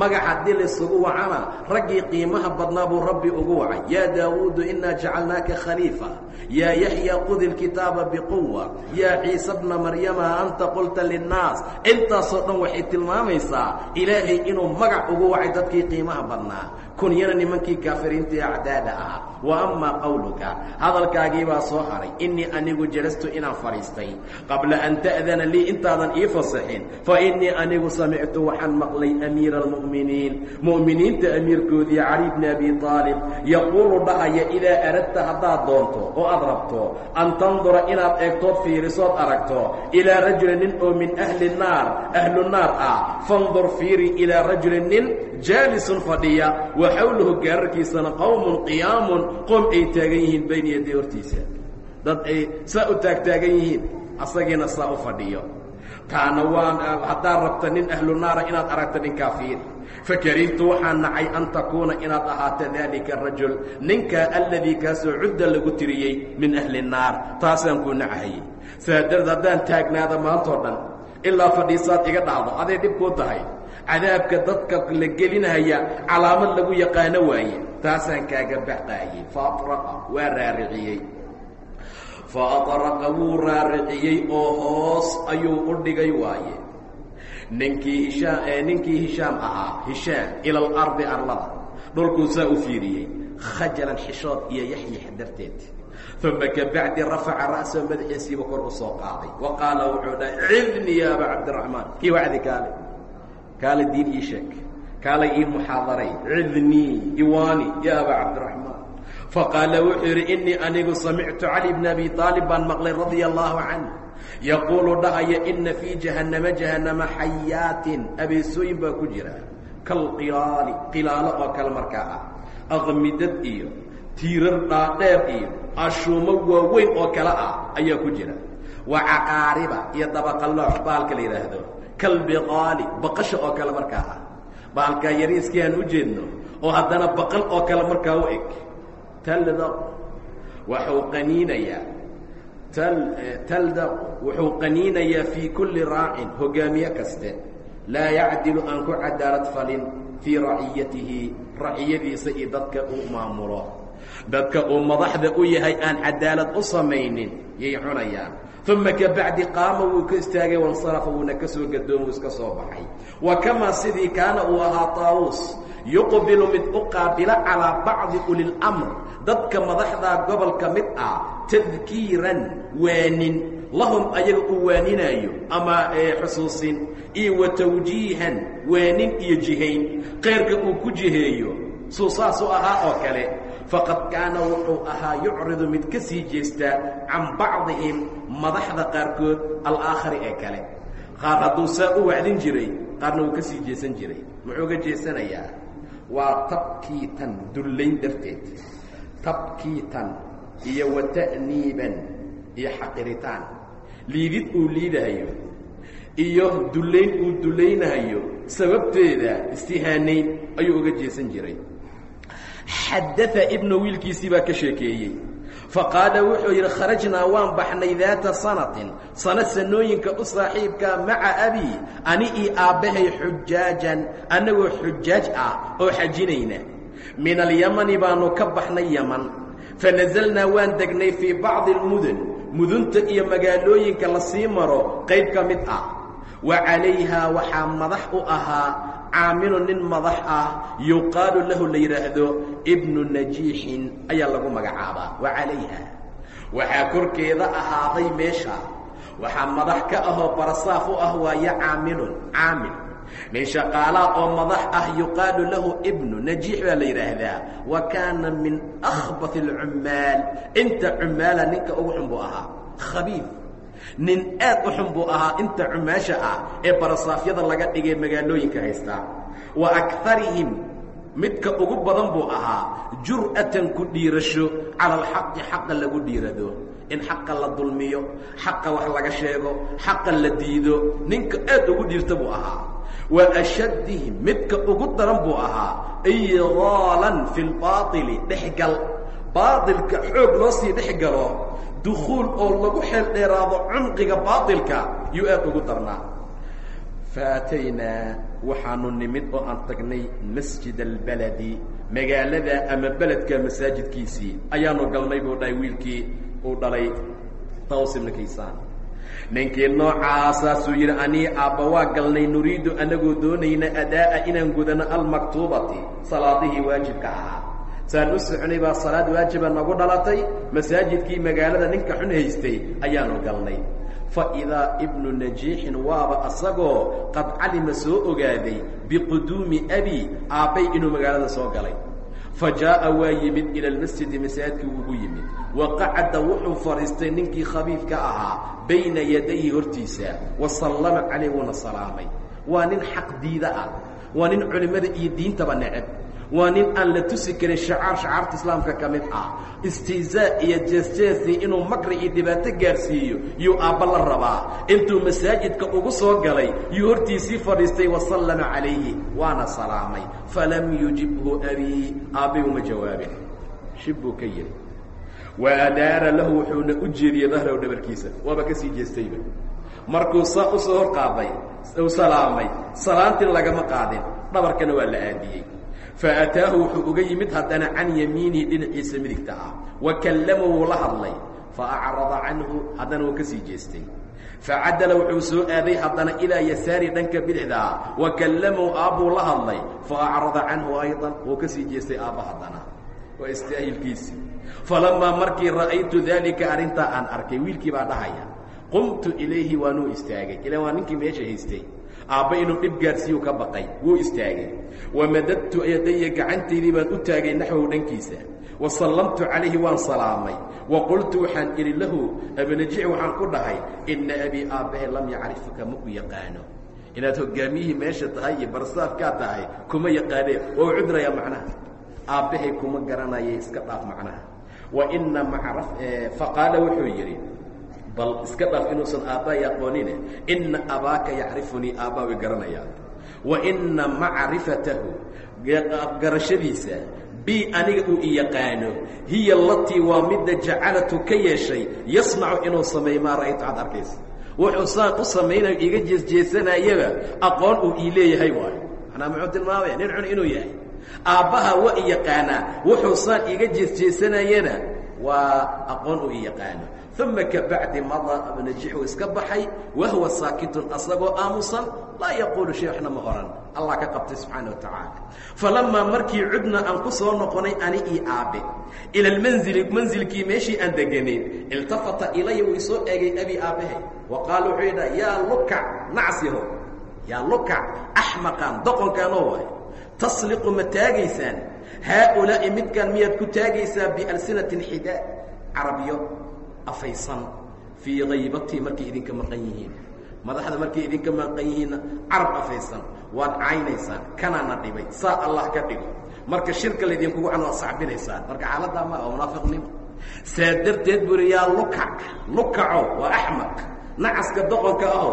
magac haddii laysugu wacana raggii qiimaha badnaa buu rabbi ugu wacay. Yaa daawuudu inaa jacalnaaka khaliifa. Yaa yaxya qudi lkitaaba biquwa yaa ciise bna maryama anta qulta linnaas. Intaasoo dhan waxay tilmaamaysaa ilaahay inuu magac ugu wacay dadkii qiimaha badnaa. Kunyana nimankii kaafiriintii acdaada ahaa. Wa amaa qowluka hadalkaagii baa soo haray innii anigu jalastu inaan fadhiistay. Qabla an ta'dana lii intaadan ii fasaxin. Fa innii anigu samictu waxaan maqlay amiira almu'miniin mu'miniinta amiirkoodii cali bni abi aalib yaquulu dhahaya idaa aradta haddaad doonto oo aad rabto an tandura inaad eegtood fiirisood aragto ilaa rajulin nin oo min ahli naar ahlu naar ah fandur fiiri ilaa rajulin nin jaalisun fadhiya wa xawlahu gaararkiisana qowmun qiyaamun qoom ay taagan yihiin bayna yaday hortiisa dad ay saa u taagtaagan yihiin asagiina saa u fadhiyo taana waan haddaad rabta nin ahlu naara inaad aragto ninkaa fiir fakarihtu waxaan nacay an takuuna inaad ahaato daalika arajul ninkaa alladii kaasoo cudda lagu tiriyey min ahli naar taasaan kuu nacahayey saa haddaan taagnaada maantoo dhan ilaa fadhiisaad iga dhacdo aday dhib kuu tahay? Cadaabka dadka la gelinaya calaamad lagu yaqaano waaye taasaan kaaga baxqaayey faatraqa waa raariciyey. Faatraqa wuu raariciyey oo hoos ayuu u dhigay waaye ninkii hishaam ninkii hishaam ahaa hishaam ila alardi arlada. Dhulkuu saa u fiiriyey. Khajalan xishood iyo yaxyax darteed. Uma kabacdi rafaca ra'sahu madaxiisiiba kor u soo qaaday. Wa qaala wuxuu dhahay cidnii ya cabdiraxmaan kii wacdi kaale? Kaale diin ii sheeg. Kaale ii muxaadaray. Cidnii iwaani ya cabdiraxmaan faqaala wuxuu yidhi inii anigu samictu cali bna abi aalib baan maqlay radia allaahu canh yaquulu dhahaya ina fii jahannama jahannama xayaatin abeesooyin baa ku jira kalqilaali qilaalo oo kale markaa ah aqmidad iyo tiirar dhaadheer iyo ashuumo waaweyn oo kale ah ayaa ku jira wa caqaariba iyo dabaqaloox baalka la yidhaahdo kalbiqaali baqasha oo kale markaa ah baalkaa yariiskii aan u jeedno oo haddana baqal oo kale markaa u eg taldaq waxuu qaniinayaa taldaq wuxuu qaniinayaa fii kulli raacin hogaamiye kaste. Laa yacdilu aan ku cadaalad falin fii raciyatihi raciyadiisa iyo dadka uu maamulo. Dadka uu madaxda u yahay aan cadaalad u samaynin yay cunayaan. Uma kabacdi qaama wuu ka istaagay wansarafa wuuna ka soo gadoomo iska soo baxay. Wa kamaa sidii kaana uu ahaa taawuus yuqbilu mid u qaabila calaa bacdi ulilamr dadka madaxdaa gobolka mid ah tadkiiran waanin. Lahum ayaga uu waaninaayo ama xusuusin iyo wa tawjiihan waanin iyo jihayn. Keyrka uu ku jiheeyo suu saasuu ahaa oo kale faqad kaana wuxuu ahaa yucridu mid ka sii jeestaa can bacdihim madaxda qaarkood alaakhari ee kale. Qaar hadduu saa u wacdin jiray qaarna wuu ka sii jeesan jiray. Muxuu ga jeesanayaa waa tabkiitan dullayn darteed. Tabkiitan iyo wa ta'niiban iyo xaqiritaan. Liidid uu liidahayo iyo dullayn uu dullaynahayo sababteeda istihaanayn ayuu uga jeesan jiray. Xadaa ibnu wiilkiisii baa ka sheekeeyey faqaala wuxuu yidhi kharajnaa waan baxnay daata sanatin. Sano sanooyinka u saaxiibka maca abii ani io aabbahay xujaajan annagoo xujaaj ah oo xajinayna. Min alyamani baannu ka baxnay yaman. Fanazalnaa waan degnay fii bacdi almudun. Mudunta iyo magaalooyinka la sii maro qayb ka mid ah wa calayhaa waxaa madax u ahaa caamilu nin madax ah yuqaalu lahu la yidhaahdo ibnu najiixin ayaa lagu magacaabaa. Wa calayha waxaa korkeeda ahaaday meesha. Waxaa madax ka ahoo barasaaf u ah waaye caamilun caamil. Nin shaqaalaa oo madax ah yuqaalu lahu ibnu najiix baa la yidhaahdaa wa kaana min akhbat alcummaal inta cummaala ninka ugu xun buu ahaa. Khabiif nin aad u xun buu ahaa inta cumaasha ah ee barasaafyada laga dhigay magaalooyinka haystaa wa akarihim midka ugu badan buu ahaa jur'atan ku dhiirasho cala alxaqi xaqa lagu dhiirado. In xaqa la dulmiyo xaqa wax laga sheego xaqa la diido ninka aad ugu dhiirta buu ahaa. Wa ashaddihim midka ugu daran buu ahaa idaalan fi lbaaili dhexgal. Baailka xoog loo sii dhex galo dukuul oo lagu xeel dheeraado cumqiga baailka yuu aad ugu darnaa. Faataynaa waxaanu nimid oo aan tagnay masjid albaladi magaalada ama beledka masaajidkiisii. Ayaanu galnay buu dhahay wiilkii uu dhalay. Taws ibna kaysaan ninkii noocaasaasuu yidhi anii aabba waa galnay nuriidu anagoo doonayna adaa'a inaan gudano almaktuubati. Salaadihii waajibka ahaa saan u soconay baa salaad waajiba nagu dhalatay masaajidkii magaalada ninka xun haystay ayaanu galnay. Fa idaa ibnu najiixin waaba asagoo qad calima soo ogaaday biquduumi abi aabbay inuu magaalada soo galay. Fa jaa'a waa yimid ila almasjidi masaajidkii wuugu yimid. Wa qacada wuxuu fadhiistay ninkii khabiifka ahaa bayna yadayhi hortiisa wa sallama calayh wuuna salaamay. Waa nin xaq diida ah waa nin culimmada iyo diintaba neceb waa nin aan la tusi karin shacaar shacaarta islaamka ka mid ah. Istihzaa iyo jeesjeesii inuu makri iyo dhibaato gaarsiiyo yuu aabba la rabaa. Intuu masaajidka ugu soo galay yuu hortiisii fadhiistay wasallama calayhi waana salaamay. Falam yujibhu abii aabbay uma jawaabin. Shib buu ka yidhi wa adaara lahu wuxuuna u jeediyey dahrahu dhabarkiisa. Waaba ka sii jeestayba. Markuu saa u soo hor qaaday u salaamay. Salaantin lagama qaadin. Dhabarkana waa la aadiyey faataahu wuxuu uga yimid haddana can yamiinihi dhinaciisa midigta ah wa kallama wuu la hadlay faacrada canhu haddana wuu ka sii jeestay facadala wuxuu soo aaday haddana ilaa yasaari dhanka bidixda ah wa kallamahu aabbuu la hadlay faacrada canhu ayضan wuu ka sii jeestay aabba haddana waa istaahilkiisii falamaa markii ra'aytu daalika arrintaa aan arkay wiilkii baa dhahaya qumtu ilayhi waanuu istaagay ilaan waa ninkii meesha haystay aabba inuu dhib gaarsiiyu ka baqay wuu istaagay. Wamadadtu yadaya gacantaydii baan u taagay naxwow dhankiisa. Wa sallamtu calayhi waan salaamay. Wa qultu waxaan idhi lahu abanajic waxaan ku dhahay inna abii aabbahe lam yacrifka ma u yaqaano. Inaad hoggaamiyihii meesha tahay iyo barsaafkaa tahay kuma yaqaanee waa u cudrayaa macnaha. Aabbahay kuma garanaya iska dhaaf macnaha. Wa ina macra faqaala wuxuu yidhi bal iska dhaaf inuusan aabbahay aqoonine ina abaaka yacrifunii aabbaa way garanayaan. Wa ina macrifatahu garashadiisa bi aniga uu i yaqaano hiya alatii waa midda jacalatu ka yeeshay yasnacu inuu sameeyo maa ra'aytu aad arkaysa wuxuu saan u samaynayo iga jeesjeesanayaba aqoon uu ii leeyahay waayo. Manaa muxuu tilmaamaya nin xun inuu yahay. Aabbaha waa i yaqaanaa wuxuu saan iga jeesjeesanayana waa aqoon uu yaqaano. Uma kabacdi mada abnajixuu iska baxay wahuwa saakitun asagoo aamusan laa yaquulu shay waxna ma ohan allah ka qabtay subxaana wa tacaala falamaa markii cudna aan ku soo noqonay ani io aabe ila lmanzili manzilkii meeshii aan deganayn iltafata ilaya wuu isoo eegay abi aabbahe wa qaala wuxuu yidha yaa lukac nacsiho. Yaa lukac axmaqan doqonkaanoo waay. Tasliqu ma taagaysaan haaulaa'i midkaan miyaad ku taagaysaa bialsinatin xidaa carabiyo afaysan fii haybatii markay idinka maqan yihiin madaxda markay idinka maqan yihiinna carab afaysan waad caynaysaan kanaana dhibay saa allah ka dhigo marka shirka laydinkugu can waad sacbinaysaan marka xaaladdaa ma oo munaafiqnimo saa darteed buri yaa lukac lukaco waa axmaq nacaska doqonka aho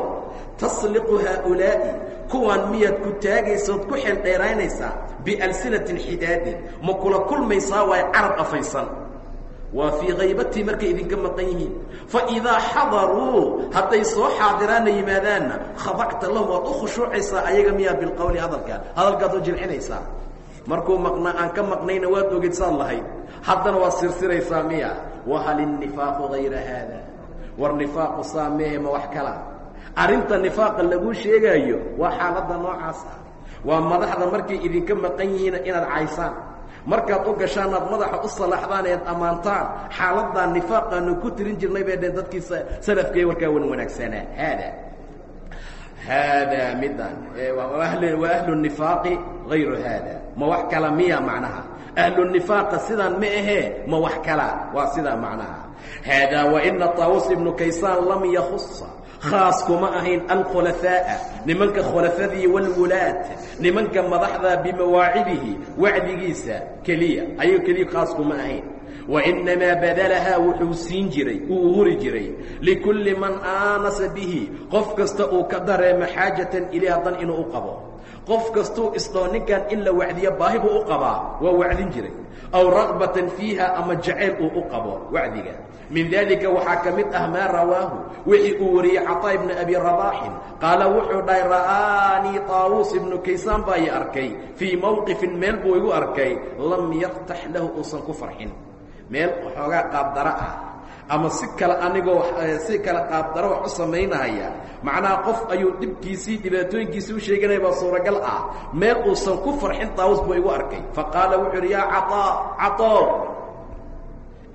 tasliqu haaulaa'i kuwaan miyaad ku taagaysaood ku xeel dheeraynaysaa bialsinatin xidaadin. Ma kula kulmaysaa waay carab afaysan. Waa fii haybatii markay idinka maqan yihiin. Faidaa xadaruu hadday soo xaadiraanna yimaadaanna khadacta lahum waad u khushuucaysaa ayaga miyaa bilqowli hadalka. Hadalkaad u jilcinaysaa. Markuu maqnaa aan ka maqnayna waad ogid saad lahayd. Haddana waad sirsiraysaa miya wahal innifaaqu hayra haada war nifaaqu saa mehe ma wax kala arrinta nifaaqa laguu sheegaayo waa xaaladda noocaas ah. Waa madaxda markay idinka maqan yihiina inaad caysaan. Markaad u gashaan aad madaxa u salaaxdaan eed ammaantaan xaaladdaa nifaaqaanu ku tirin jirnay bay dheen dadkii salafkee warkaa wan wanaagsanaa haada. Haadaa midaan. Waa ahlu nifaaqi hayru haada. Ma wax kala miya macnaha. Ahlu nifaaqa sidaan ma ahee ma wax kala. Waa sidaa macnaha. Haadaa waina taawus ibnu kaysaan lam yakusa khaas kuma ahayn alkhulafaa'a. Nimanka khulafadii walwulaad nimanka madaxda bimawaacidihi wacdigiisa keliya. Ayuu keliya khaas kuma ahayn wainamaa badalahaa wuxuu siin jiray uu huri jiray likulli man aanasa bihi. Qof kasta uu ka dareemo xaajatan ilayha dan inuu u qabo. Qof kastuu isdhoo ninkan in la wacdiyo baahi buu u qabaa waa wacdin jiray. Aw ragbatan fiiha ama jacayl uu u qabo wacdiga min dalika waxaa ka mid ah maa rawaahu wixii uu wariyey caطaa ibna abi rabaxin qaala wuxuu dhahay ra'aanii taawuus ibnu kaysaan baa i arkay. Fii mowqifin meel buu igu arkay. Lam yartax lahu uusan ku farxin. Meel waxoogaa qaabdaro ah. Ama si kale anigoo eh, si kale qaabdaro wax u samaynaya. Macnaha qof ayuu dhibkiisii dhibaatooyinkiisii u sheeganaya baa suuragal ah. Meel uusan ku farxin taawuus buu igu arkay. Faqaala wuxuu yidhi yaa caaa caطaa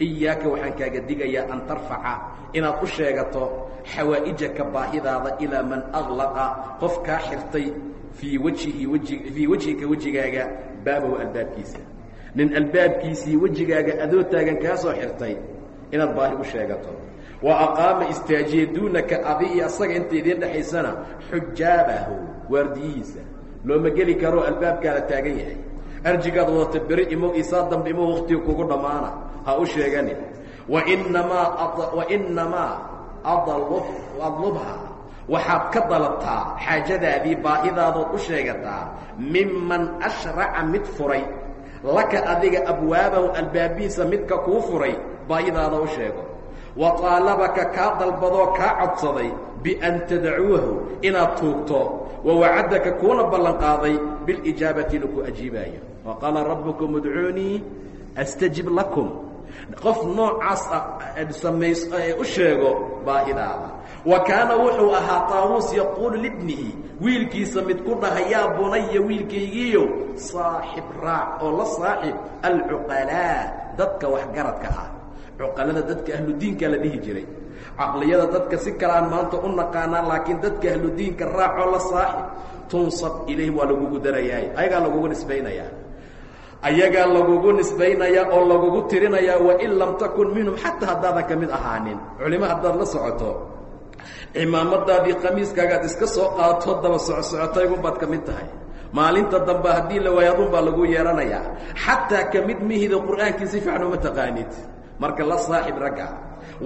iyaaka waxaan kaaga digayaa an tarfaca inaad u sheegato xawaa'ijaka baahidaada ilaa man aklaqa qof kaa xirtay fii wajhihi waji fii wejhika wejigaaga baabahu albaabkiisa. Nin albaabkiisii wejigaaga adoo taagan kaa soo xirtay inaad baahi u sheegato. Wa aqaama istaajiye duunaka adi iyo asaga inta idiin dhexaysana xujaabahu waardiyihiisa. Looma geli karoo albaabkaala taagan yahay arjigaad wadata beri imow isaa dambe imow wakhtiga kugu dhammaana ha u sheeganin wainamaa wainamaa adlubha waxaad ka dalabtaa xaajadaadii baahidaadood u sheegataa miman ashraca mid furay laka adiga abwaabahu albaabihiisa midka kuu furay baahidaada u sheego. Wa qaalabaka kaa dalbadoo kaa codsaday bian tadacuuhu inaad tuugto wa wacadaka kuuna ballanqaaday bilijaabati inuu ku ajiibaayo wa qaala rabbukum udcuunii astajib lakum. Qof noocaas ah samays u sheego baahidaada wa kaana wuxuu ahaa taawuus yaquulu libnihi wiilkiisa mid ku dhaha yaa bunaya wiilkaygiiyo saaxib raac oo la saaxib alcuqalaa dadka waxgaradka ah. Cuqalada dadka ahludiinkaa la dhihi jiray. Caqliyada dadka si kale aan maanta u naqaanaa laakiin dadka ahludiinka raacoo la saaxib tunsab ilayhi waa lagugu darayaay ayagaa lagugu nisbaynayaa ayagaa lagugu nisbaynayaa oo lagugu tirinayaa wain lam takun minhum xataa haddaadan ka mid ahaanin. Culimo haddaad la socoto cimaamadaadii khamiiskaagaad iska soo qaato daba socsocotaygunbaad ka mid tahay. Maalinta dambe haddii la waayo adun baa lagu yeehanayaa xataa ka mid mihida qur'aankii si fiican uma taqaanid. Marka la saaxib ragga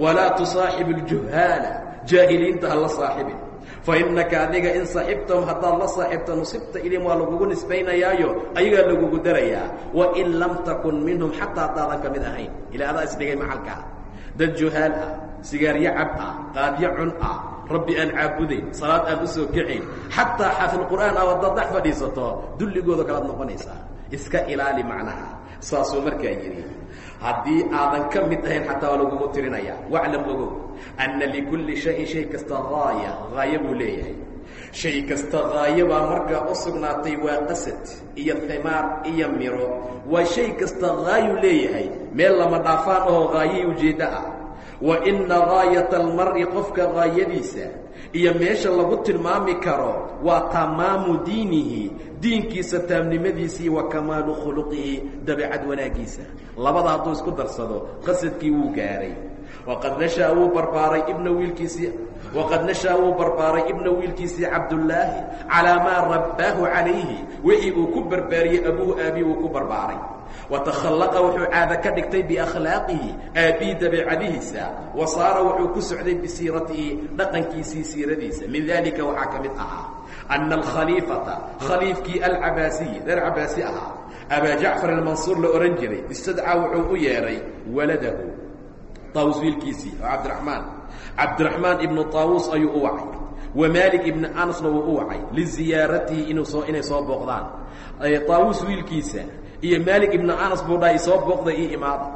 walaa tusaaxib aljuhaala jaahiliinta ha la saaxibin fa innaka adiga in saaxibtahum haddaad la saaxibta nusibta ilim waa lagugu nisbaynayaayo ayagaa lagugu darayaa. Wain lam takun minhum xataa haddaadan ka mid ahayn. Ilaa adaa isdhigay macalkaa dad juhaal ah sigaaryo cab ah qaadyo cun ah rabbi aan caabudayn salaad aan u soo kacayn xataa xaafid qur'aan ah haddaad dhex fadhiisato dulligooda kalaad noqonaysaa. Iska ilaali macnaha. Saasuu markaa yidhi haddii aadan ka mid ahayn xataa waa lagugu tirinaya waclam ogow anna likulli shayin shay kasta haaya haayo buu leeyahay. Shay kasta haayo baa markaa u sugnaatay waa qasad iyo himaar iyo miro. Waa shay kasta haayuu leeyahay. Meel lama dhaafaan oo haayay ujeeddo ah. Wa ina gaayata almar'i qofka gaayadiisa iyo meesha lagu tilmaami karo waa tamaamu diinihi diinkiisa taamnimadiisii wa kamaalu khuluqihi dabeecad wanaaggiisa. Labada hadduu isku darsado qasadkii wuu gaaray. Waqad nashaa wuu barbaaray ibna wiilkiisii. Waqad nashaa wuu barbaaray ibna wiilkiisii cabdullaahi calaa maa rabbaahu calayhi. Wixii uu ku barbaariyey abuhu aabii uu ku barbaaray. Watakhallaqa wuxuu caada ka dhigtay biakhlaaqihi aabbihi dabeecadihiisa. Wa saara wuxuu ku socday bisiiratihi dhaqankiisii siiradiisa. Min dalika waxaa ka mid ahaa ana alkhaliifata khaliifkii alcabaasiyi reer cabaasi ahaa abaa jacfar almansuur la odhan jiray istadcaa wuxuu u yeedhay waladahu taawus wiilkiisii oo cabdiraxmaan cabdiraxmaan ibnu taawus ayuu u wacay wa maalik ibni anasna wuu u wacay liziyaaratihi inuu soo inay soo booqdaan taawus wiilkiisa iyo maalik ibnu anas buu dhahay soo booqda ii imaada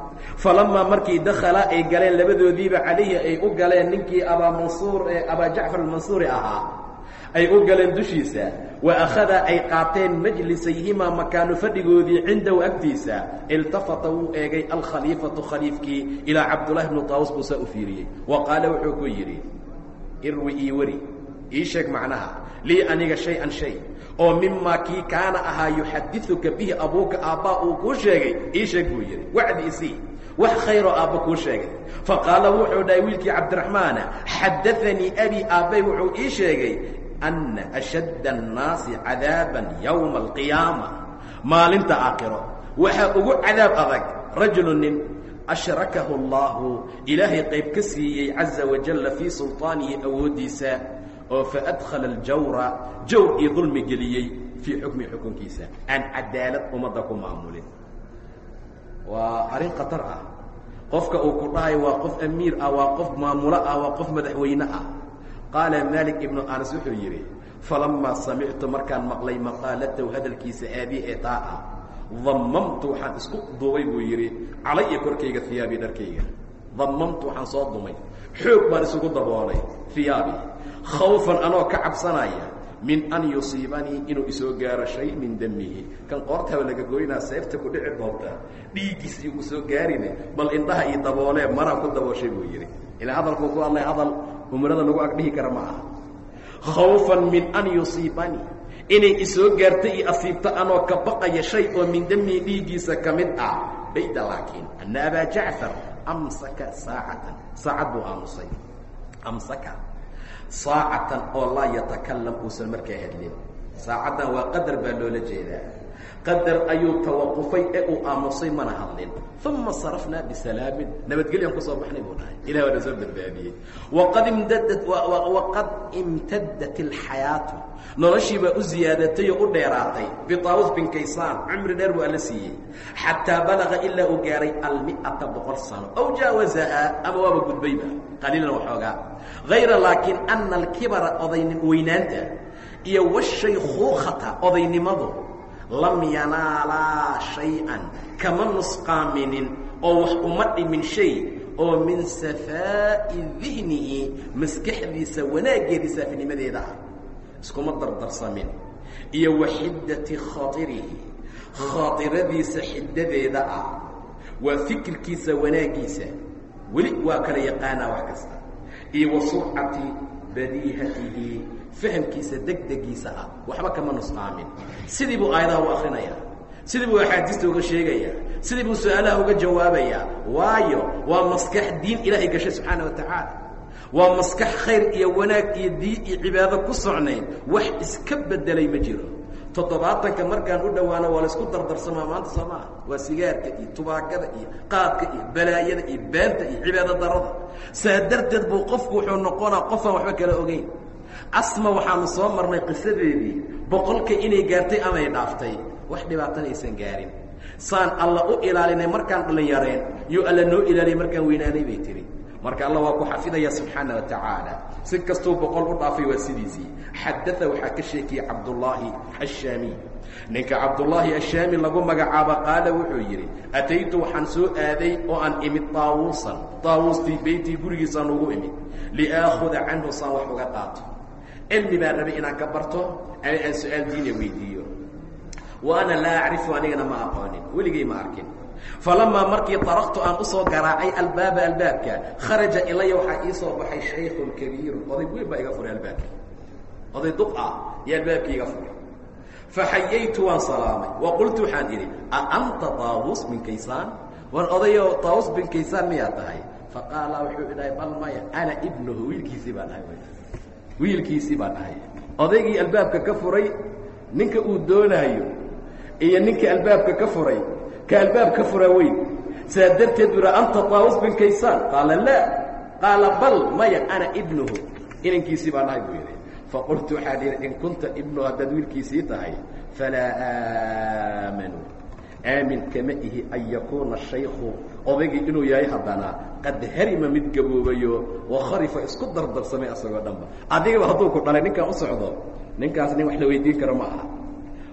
falamaa markii dakhala ay galeen labadoodiiba calayhi ay u galeen ninkii abaa mansuur ee abaa jacfar almansuuri ahaa ay u galeen dushiisa wa akhada ay qaateen majlisayhimaa makaanu fadhigoodii cindahu agtiisa iltafata wuu eegay alkhaliifatu khaliifkii ilaa cabdullahi bnu taawus buu saa u fiiriyey. Wa qaala wuxuu ku yidhi irwi ii weri ii sheeg macnaha lii aniga shay-an shay oo mimaa kii kaana ahaa yuxadiuka bihi abuuka aabbaa uu kuu sheegay ii sheeg buu yidhi. Wacdi isii wax khayroo aabba kuu sheegay. Faqaala wuxuu dhahay wiilkii cabdiraxmaana xadaanii abii aabbay wuxuu ii sheegay ana ashadda annaasi cadaaban yowma alqiyaama maalinta aakhiro waxaa ugu cadaab adag rajulu nin ashrakahu allahu ilaahay qayb ka siiyey caza wajalla fii sulطaanihi awooddiisa oo faadkhala aljawra jawr iyo dulmi geliyey fii xukmi xukunkiisa aan cadaalad ummadda ku maamulin waa arrin khatar ah qofka uu ku dhahay waa qof amiir ah waa qof maamulo ah waa qof madaxweyne ah qaala maalik ibnu anas wuxuu yidhi falamaa samictu markaan maqlay maqaalatahu hadalkiisa aabii ee taa ah dammamtu waxaan isku duubay buu yidhi calaya korkayga hiyaabii dharkayga dammamtu waxaan soo dumay xoog baan isugu daboolay hiyaabii khawfan anoo ka cabsanaya min an yusiibanii inuu isoo gaaro shay min damihi kan qoortaba laga goynaa seefta ku dhici doonta dhiiggiis igu soo gaarine bal indhaha io daboolee maraan ku dabooshay buu yidhi. Ilaa hadalkuu ku hadlay hadal umrada lagu agdhihi kara ma aha khawfan min an yusiibanii inay isoo gaarto iyo asiibto anoo ka baqaya shay oo min damihi dhiiggiisa ka mid ah. Bayda laakiin ana abaa jacfar amsaka saacatan. Saacad buu aamusay. Amsaka saacatan oo laa yatakalam uusan markaa hadlin. Saacaddan waa qadar baa loola jeedaa qadar ayuu tawaqufay ee uu aamusay mana hadlin. Uma sarafnaa bisalaamin. Nabadgelyan ku soo baxnay buu dhahay. Ilah waana soo badbaadiyey waqad imdadat waqad imtadat alxayaatu. Noloshii baa u ziyaadatay u dheeraatay. Bitaawus bin kaysaan cumri dheer buu alla siiyey. Xataa balaga ilaa uu gaaray almi'ata boqol sano. Aw jaawazahaa ama waaba gudbayba qaliilan waxoogaa hayra laakiin ana alkibara odayni weynaanta iyo washaykuukhata odaynimadu lam yanaalaa shay-an kama nusqaaminin oo wax uma dhimin shay oo min safaa'i dihnihi maskaxdiisa wanaaggeedii saafinimadeeda ah iskuma dardarsamin iyo wa xiddati khaatirihi khaatiradiisa xiddadeeda ah. Waa fikirkiisa wanaaggiisa. Weli waa kala yaqaanaa wax kasta. Iyo wa surcati badiihatihi fahamkiisa degdegiisa ah waxba kama nusqaamin. Sidii buu aayadaha u akrinayaa sidii buu axaadiista uga sheegayaa sidii buu su'aalaha uga jawaabayaa waayo waa maskax diin ilaahay gashay subxaana wa tacaala. Waa maskax khayr iyo wanaag iyo diin iyo cibaado ku socnayn wax iska bedelay ma jiro. Toddobaatanka markaan u dhowaano waa laysku dardarsamaa maanta soo waa sigaarka iyo tubaakada iyo qaadka iyo balaayada iyo beenta iyo cibaado darada saa darteed buu qofku wuxuu noqonaa qofaan waxba kala ogeyn asma waxaanu soo marnay qisadeedii boqolka inay gaartay amay dhaaftay. Wax dhibaatana aysan gaarin. Saan alla u ilaalinay markaan dhallinyareen yuu alla noo ilaaliyay markaan weynaanay bay tihi marka alla waa ku xafidaya subxaana wa tacaala. Si kastuu boqol u dhaafay waa sidiisii. Xadaa waxaa ka sheekiyey cabdullaahi ashaamiy ninka cabdullaahi ashaami lagu magacaabo qaala wuxuu yidhi ataytu waxaan soo aaday oo aan imid taawuusan taawuustii beytii gurigiisaan ugu imid. Liaakhuda canhu saan wax uga qaato cilmi baan rabay inaan ka barto aan su'aal diina weydiiyo. Wa ana laa acrifu anigana ma aqoonin. Weligay ma arkin. Falamaa markii taraktu aan u soo garaacay albaaba albaabka kharaja ilaya waxaa ii soo baxay shaykhun kabiirun. Oday weyn baa iga furay albaabka oday duq ah iyo albaabkii iga furay. Faxayaytu waan salaamay. Wa qultu waxaan idhi a anta taawus bin kaysaan? War odayo taawus bin kaysaan miyaa tahay? Faqaala wuxuu idhahay bal maya ana ibnuhu wiilkiisii baan ahay wiilkiisii baan ahay. Odaygii albaabka ka furay ninka uu doonaayo iyo ninka albaabka ka furay. Ka albaab ka furaa weyn. Saa darteed buu idhaha anta taawus bin kaysaan? Qaala laa qaala bal maya ana ibnuhu. Inankiisii baan ahay buu yidhi. Faqultu waxaan idhi in kunta ibnuhu haddaad wiilkiisii tahay falaa aamanu aamin kama ihi an yakuuna shaykhu. Odaygii inuu yahay haddana qad harima mid gaboobayo wakharifa isku dardarsamay asagoo dhanba. Adigaba hadduu ku dhalay ninkaan u socdo ninkaas nin wax la weydiin karo ma aha.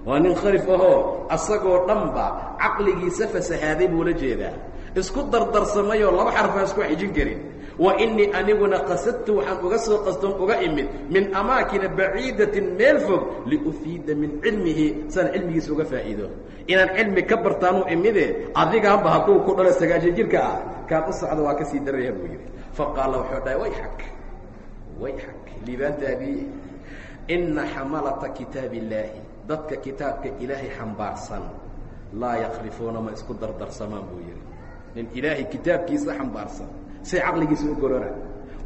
Waa nin kharif ahoo asagoo dhanba caqligiisa fasahaaday buu la jeedaa. Isku dardarsamayoo laba xarfaan isku xijin karin wa inii aniguna qasadtu waxaan uga soo qasdoon uga imid min amaakina baciidatin meel fog liufiida min cilmihi saan cilmigiisa uga faa'iido. Inaan cilmi ka bartaanuu imide adigaanba hadduu ku dhalo sagaashan jirka ah kaan u socda waa ka sii daraya buu yidhi. Faqaala wuxuu dhahay wayxak wayxak liibaantaadii ina xamalata kitaab illaahi dadka kitaabka ilaahay xambaarsan laa yaklifuuna ma isku dardarsamaan buu yidhi. Nin ilaahay kitaabkiisa xambaarsan say caqligiisa u gorora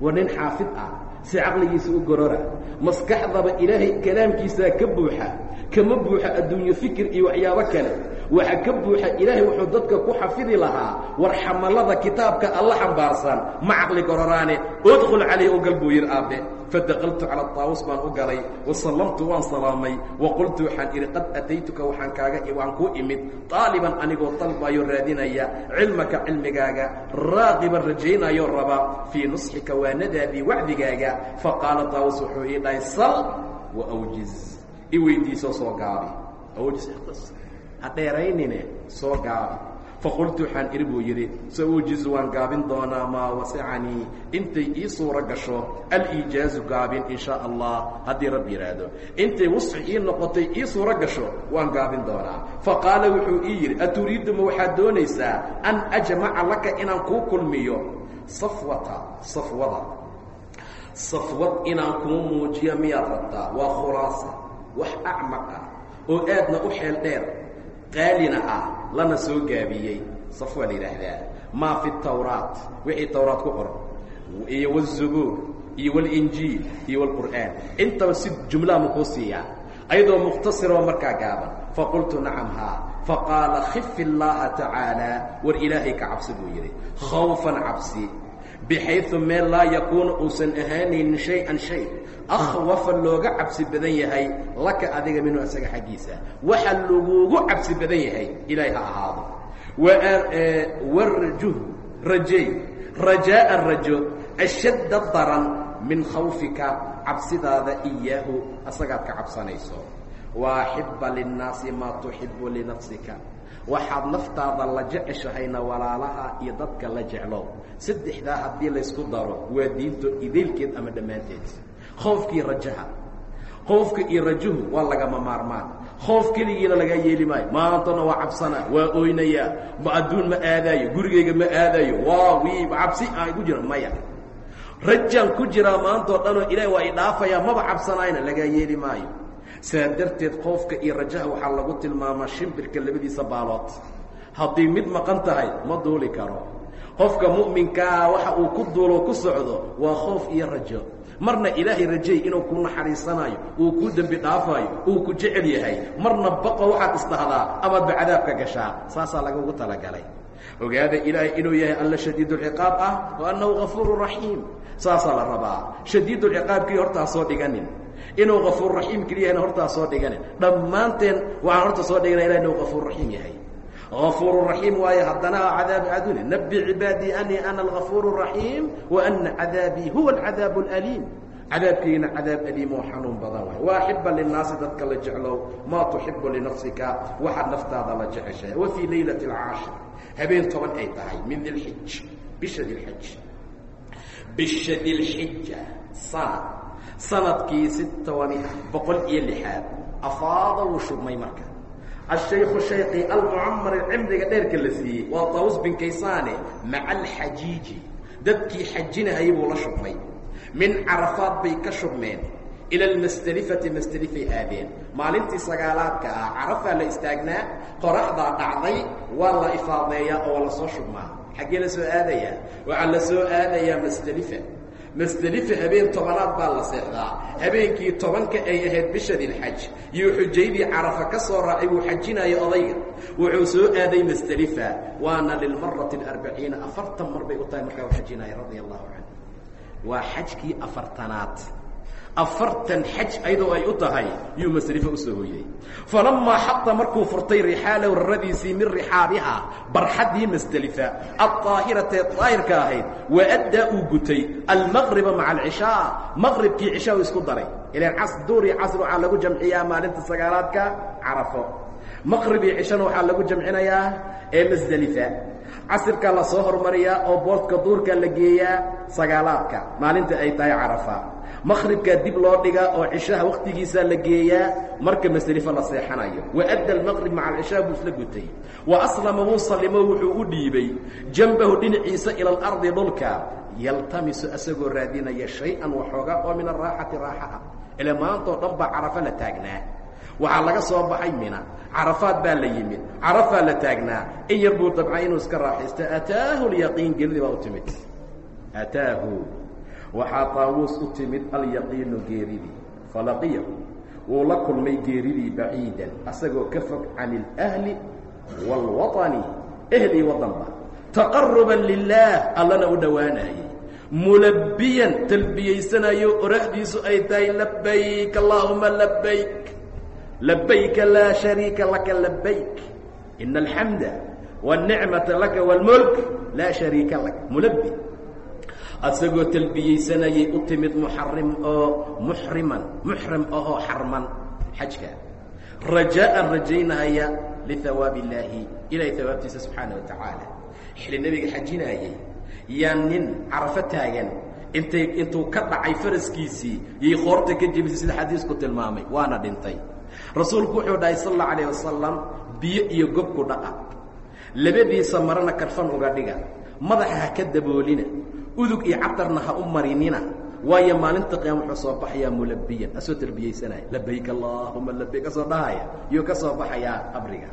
waa nin xaafid ah say caqligiisa u gorora maskaxdaba ilaahay kalaamkiisaa ka buuxa kama buuxa adduunyo fikir iyo waxyaabo kale waxa ka buuxa ilaahay wuxuu dadka ku xafidi lahaa war xamalada kitaabka alla xambaarsan. Ma caqli gororaane udkul calayh u gal buu yidhi aabbe fadaqaltu cala taawus baan u galay wasallamtu waan salaamay wa qultu waxaan idhi qad ataytuka waxaan kaaga waan kuu imid. Taaliban anigoo dalbayo raadinaya cilmaka cilmigaaga raaqiban rajaynayo raba fii nusxika waanadaadii wacdigaaga. Faqaala taawus wuxuu ii dhahay sal wa awjiz. I weydiiso soo gaabi awjiz ha dheeraynine soo gaabi faqultu waxaan idhi buu yidhi sauujizu waan gaabin doonaa maa wasicanii intay ii suuro gasho aliijaazu gaabin in shaa allah haddii rab yidhaahdo intay wusci ii noqotay ii suuro gasho waan gaabin doonaa. Faqaala wuxuu ii yidhi aturiidu ma waxaad doonaysaa an ajmaca laka inaan kuu kulmiyo? Safwata safwada. Safwad inaan kuu muujiyo miyaad rabtaa? Waa khulaasa wax acmaq ah oo aadna u xeel dheer qaalina ah lana soo gaabiyey saf waa la yidhaahdaa maa fi tawraat wixii tawraat ku qoran iyo wالzubuur iyo wاlinjiil iyo wاlqur'aan intaba si jumlaa makuu siiyaa ayadoo mukhtasiroo markaa gaaban faqultu nacam haa faqaala khif اllaha tacaalى war ilaahay ka cabsi buu yidhi khawfan cabsi bixayثu meel laa yakuunu uusan ahaanaynin shay-an shay akhwafa looga cabsi badan yahay laka adiga minhu isaga xaggiisa waxa lagugu cabsi badan yahay ilaahay ha ahaado warjuh rajay rajaaءa rajo ashadda daran min khawfika cabsidaada iyaahu asagaad ka cabsanayso waaxiba linnaasi maa tuxibu linafsika waxaad naftaada la jeceshahayna walaalaha iyo dadka la jeclo. Saddexdaa haddii laysku daro waa diinto idaylkeed ama dhammaanteed. Khoofkii rajaha khoofka iyo rajuhu waa lagama maarmaan. Khoof keligiina lagaa yeeli maayo maantana waa cabsana waa oynayaa ma adduun ma aadaayo gurigayga ma aadaayo waa wiib cabsi aan ku jira maya. Rajaan ku jiraa maantao dhanoo ilaah waa idhaafayaa maba cabsanaayna lagaa yeeli maayo saa darteed qoofka iyo rajaha waxaa lagu tilmaamaa shimbirka labadiisa baalood. Hadday mid maqan tahay ma duuli karo. Qofka mu'minkaa waxa uu ku duulo ku socdo waa khoof iyo rajo. Marna ilaahay rajay inuu ku naxariisanaayo uu ku dembi dhaafaayo uu ku jecel yahay. Marna baqo waxaad isdhahdaa amaadba cadaabka gashaa. Saasaa lagagu talagalay. Ogaada ilaahay inuu yahay alla shadiidulciqaab ah wa annahu gafuuru raxiim saasaa la rabaa. Shadiidulciqaabkii hortaa soo dhiganin inuu kafuur raxiim keliyahana hortaa soo dhigane. Dhammaanteen waxaan horta soo dhigana ilah inuu kafuur raxiim yahay. Afuur raxiim waayo haddana cadaabu adune nabi cibaadii ani ana alkafuur raxiim wa ana cadaabii huwa alcadaab aliim. Cadaabkayna cadaab aliim oo xanuun badan waay wa axiba linaasi dadka la jeclow maa tuxibu linafsika waxaad naftaada la jeceshay wa fii laylati alcaashir habeen toban ay tahay min dilxij bisha dilxij bisha dilxija sana sannadkii sitan boqol iyo lixaad. Afaada wuu shubmay marka. Ashayku shayki almucamari cimriga dheerka la siiyey waa taawus bin kaysaane maca alxajiiji. Dadkii xajinahay buu la shubmay. Min carafaad bay ka shubmeen ila lmastelifati mastelifay aadeen. Maalintii sagaalaadka ah carafaa la istaagnaa qoraxdaa dhacday waa la ifaadeeyaa oo waa la soo shubmaa. Xaggee la soo aadayaa? Waxaa la soo aadayaa mastelifa masdelifa habeen tobanaad baa la seexdaa. Habeenkii tobanka ay ahayd bisha dilxaj iyo xujaydii carafa ka soo raacay wuu xajinaya odayga. Wuxuu soo aaday masdelifa waana lilmarati alarbaciina afartan mar bay u tahay markaa u xajinaya radia allahu waa xajkii afartanaad afartan xaj ayadoo ay u tahay yuu masrifa u soo falamaa xata markuu furtay rixaalahu raradiisii min rixaabihaa barxaddii masdelifa alطaahiratae daahirka ahayd waaddaa uu gutay almaqriba maca alcishaa maqribkii cishaa u isku daray. Ilaan duuri casr waxaa lagu jamciyaa maalinta sagaalaadka carafo. Maqrib iyo cishana waxaa lagu jamcinayaa ee masdelifa casirkaa la soo hormariyaa oo boodka duurka la geeyaa sagaalaadka maalinta ay tahay carafa maqribkaa dib loo dhigaa oo cishaha wakhtigiisaa la geeyaa marka masdelifa la seexanayo. Waadda almaqrib maca alcishaa buu isla gutay wa aslama wuu sallimo wuxuu u dhiibay jambahu dhinaciisa ila alardi dhulka yaltamisu asagoo raadinaya shay-an waxoogaa oo min araaxati raaxa ah ile maantoo dhan baa carafo la taagnaa. Waxaa laga soo baxay mina. Carafaad baa la yimid. Carafaa la taagnaa. In yar buu dabcay inuu iska raaxaysto. Ataahu lyaqiin geeridii baa u timid. Ataahu waxaa taawuus u timid alyaqiinu geeridii falaqiyahu wuu la kulmay geeridii baciidan asagoo ka fog can اlأhli wاlwaطani ehlii wadanba taqaruban lilaah allana u dhowaanayay mulabbiyan talbiyaysanayo oraxdiisu ay tahay labayk allaahuma labayk labayka laa shariika laka labayk ina alxamda wاnicmata laka wاlmulk laa shariika lak mulabbi asagoo talbiyeysanayay u timid muxarim oo muxriman muxrim ahoo xarman xajka. Rajaa'an rajaynahaya lihawaabi illaahi ilahay hawaabtiisa subxaana wa tacaala xili nebiga xajinaayey yaa nin carafo taagan intay intuu ka dhacay faraskiisii yay qoorta ka jebisay sida xadiisku tilmaamay waana dhintay. Rasuulku wuxuu dhahay sal allau alayh wasalam biyo iyo gobku dhaqa labadiisa marana karfan uga dhiga. Madaxa ha ka daboolina udug iyo cabtarna ha u marinina. Waayo maalinta qiyaama wuxuu soo baxayaa mulabiyan asoo tarbiyeysanaya labayk allaahuma labayk ka soo dhahaya. Yuu ka soo baxayaa qabriga.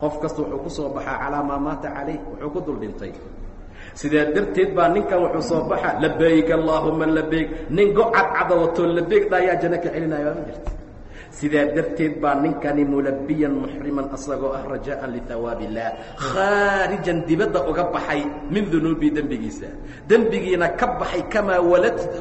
Qof kasta wuxuu ku soo baxaa calaa maa maata calayh. Wuxuu ku dul dhintay. Sidaa darteed baa ninkan wuxuu soo baxa labayk allaahuma labayk nin go-cad cada watoo labayk dhaayaa janno ka celinaya waa ma jirta sidaa darteed baa ninkani mulabiyan muxriman asagoo ah rajaan lihawaab illaah khaarijan dibadda uga baxay min dunuubii dembigiisa dembigiina ka baxay kamaa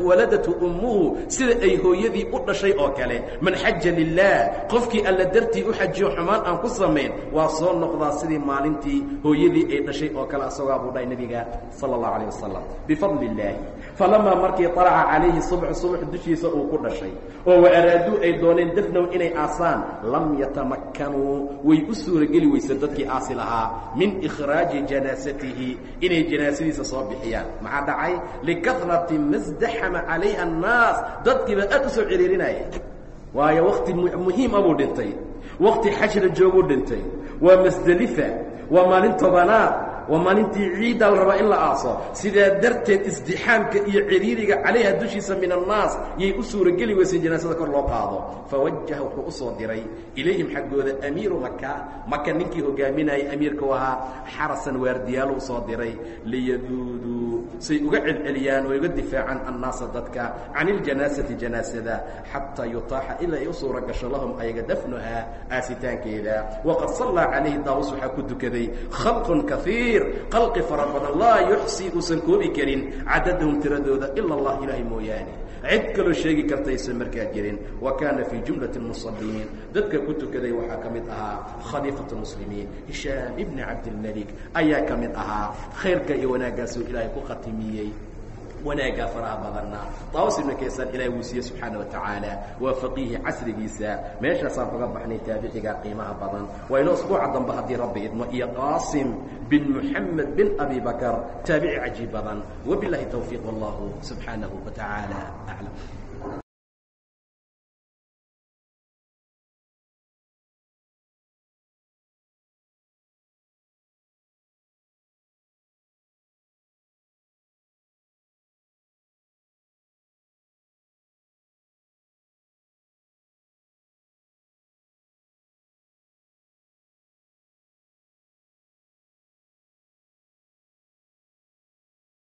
waladatu ummuhu sida ay hooyadii u dhashay oo kale. Man xaja lilaah qofkii alla dartii u xajiyo xumaan aan ku samayn waa soo noqdaa sidii maalintii hooyadii ay dhashay oo kale asagoo abuu dhahay nebiga sala allahu calah wasalam bifadli illaahi falamaa markii طalaca calayhi subx subax dushiisa uu ku dhashay oo waaraaduu ay dooneen dafnow inay aasaan lam yatamakkanuu way u suurageli weysa dadkii aasi lahaa min ikhraaji janaasatihi inay janaasadiisa soo bixiyaan. Maxaa dhacay? Likarati masdaxama calayha annaas dadkiiba aad u soo ciriirinaya waayo wakti muhiima buu dhintay wakti xajra jooguu dhintay waa masdelifa waa maalin tobanaad waa maalintii ciiddaa la rabaa in la aaso. Sidaa darteed isdixaamka iyo ciriiriga calayha dushiisa min annaas yay u suurageli weyseen janaasada kor loo qaado. Fawajaha wuxuu u soo diray ilayhim xaggooda amiiru maka maka ninkii hogaaminayay amiirka u ahaa xarasan waardiyaalu u soo diray. Liyaduuduu say uga celceliyaan oo uga difaacaan annaasa dadka can iljanaasati janaasada xataa yutaaxa ilaa ay u suura gasho lahum ayaga dafnuhaa aasitaankeeda. Waqad sallaa calayhi daawus waxaa ku tukaday khalqun kaiir qalqi fara badan laa yuxsi uusan koobi karin. Cadadahum tiradooda ila allah ilaahay mooyaane. Cid kaloo sheegi kartaysan markaa jirin. Wa kaana fii jumlati musaliin dadka ku tukaday waxaa ka mid ahaa khaliifatu muslimiin. Hishaam ibni cabdilmalik ayaa ka mid ahaa. Khayrka iyo wanaaggaasuu ilaahay ku khatimiyey wanaaggaa faraha badanna. Daawus ibna kaysaan ilahay wuu siiye subxaana wa tacaala waa faqiihi casrigiisa. Meeshaasaan kaga baxnay taabiciga qiimaha badan. Waa inoo usbuuca dambe haddii rabbi idmo. Iyo qaasim bin muxamed bin abi bakar taabici cajiib badan. Wabilahi towfiiq wallahu subxaanahu wa tacaala aclam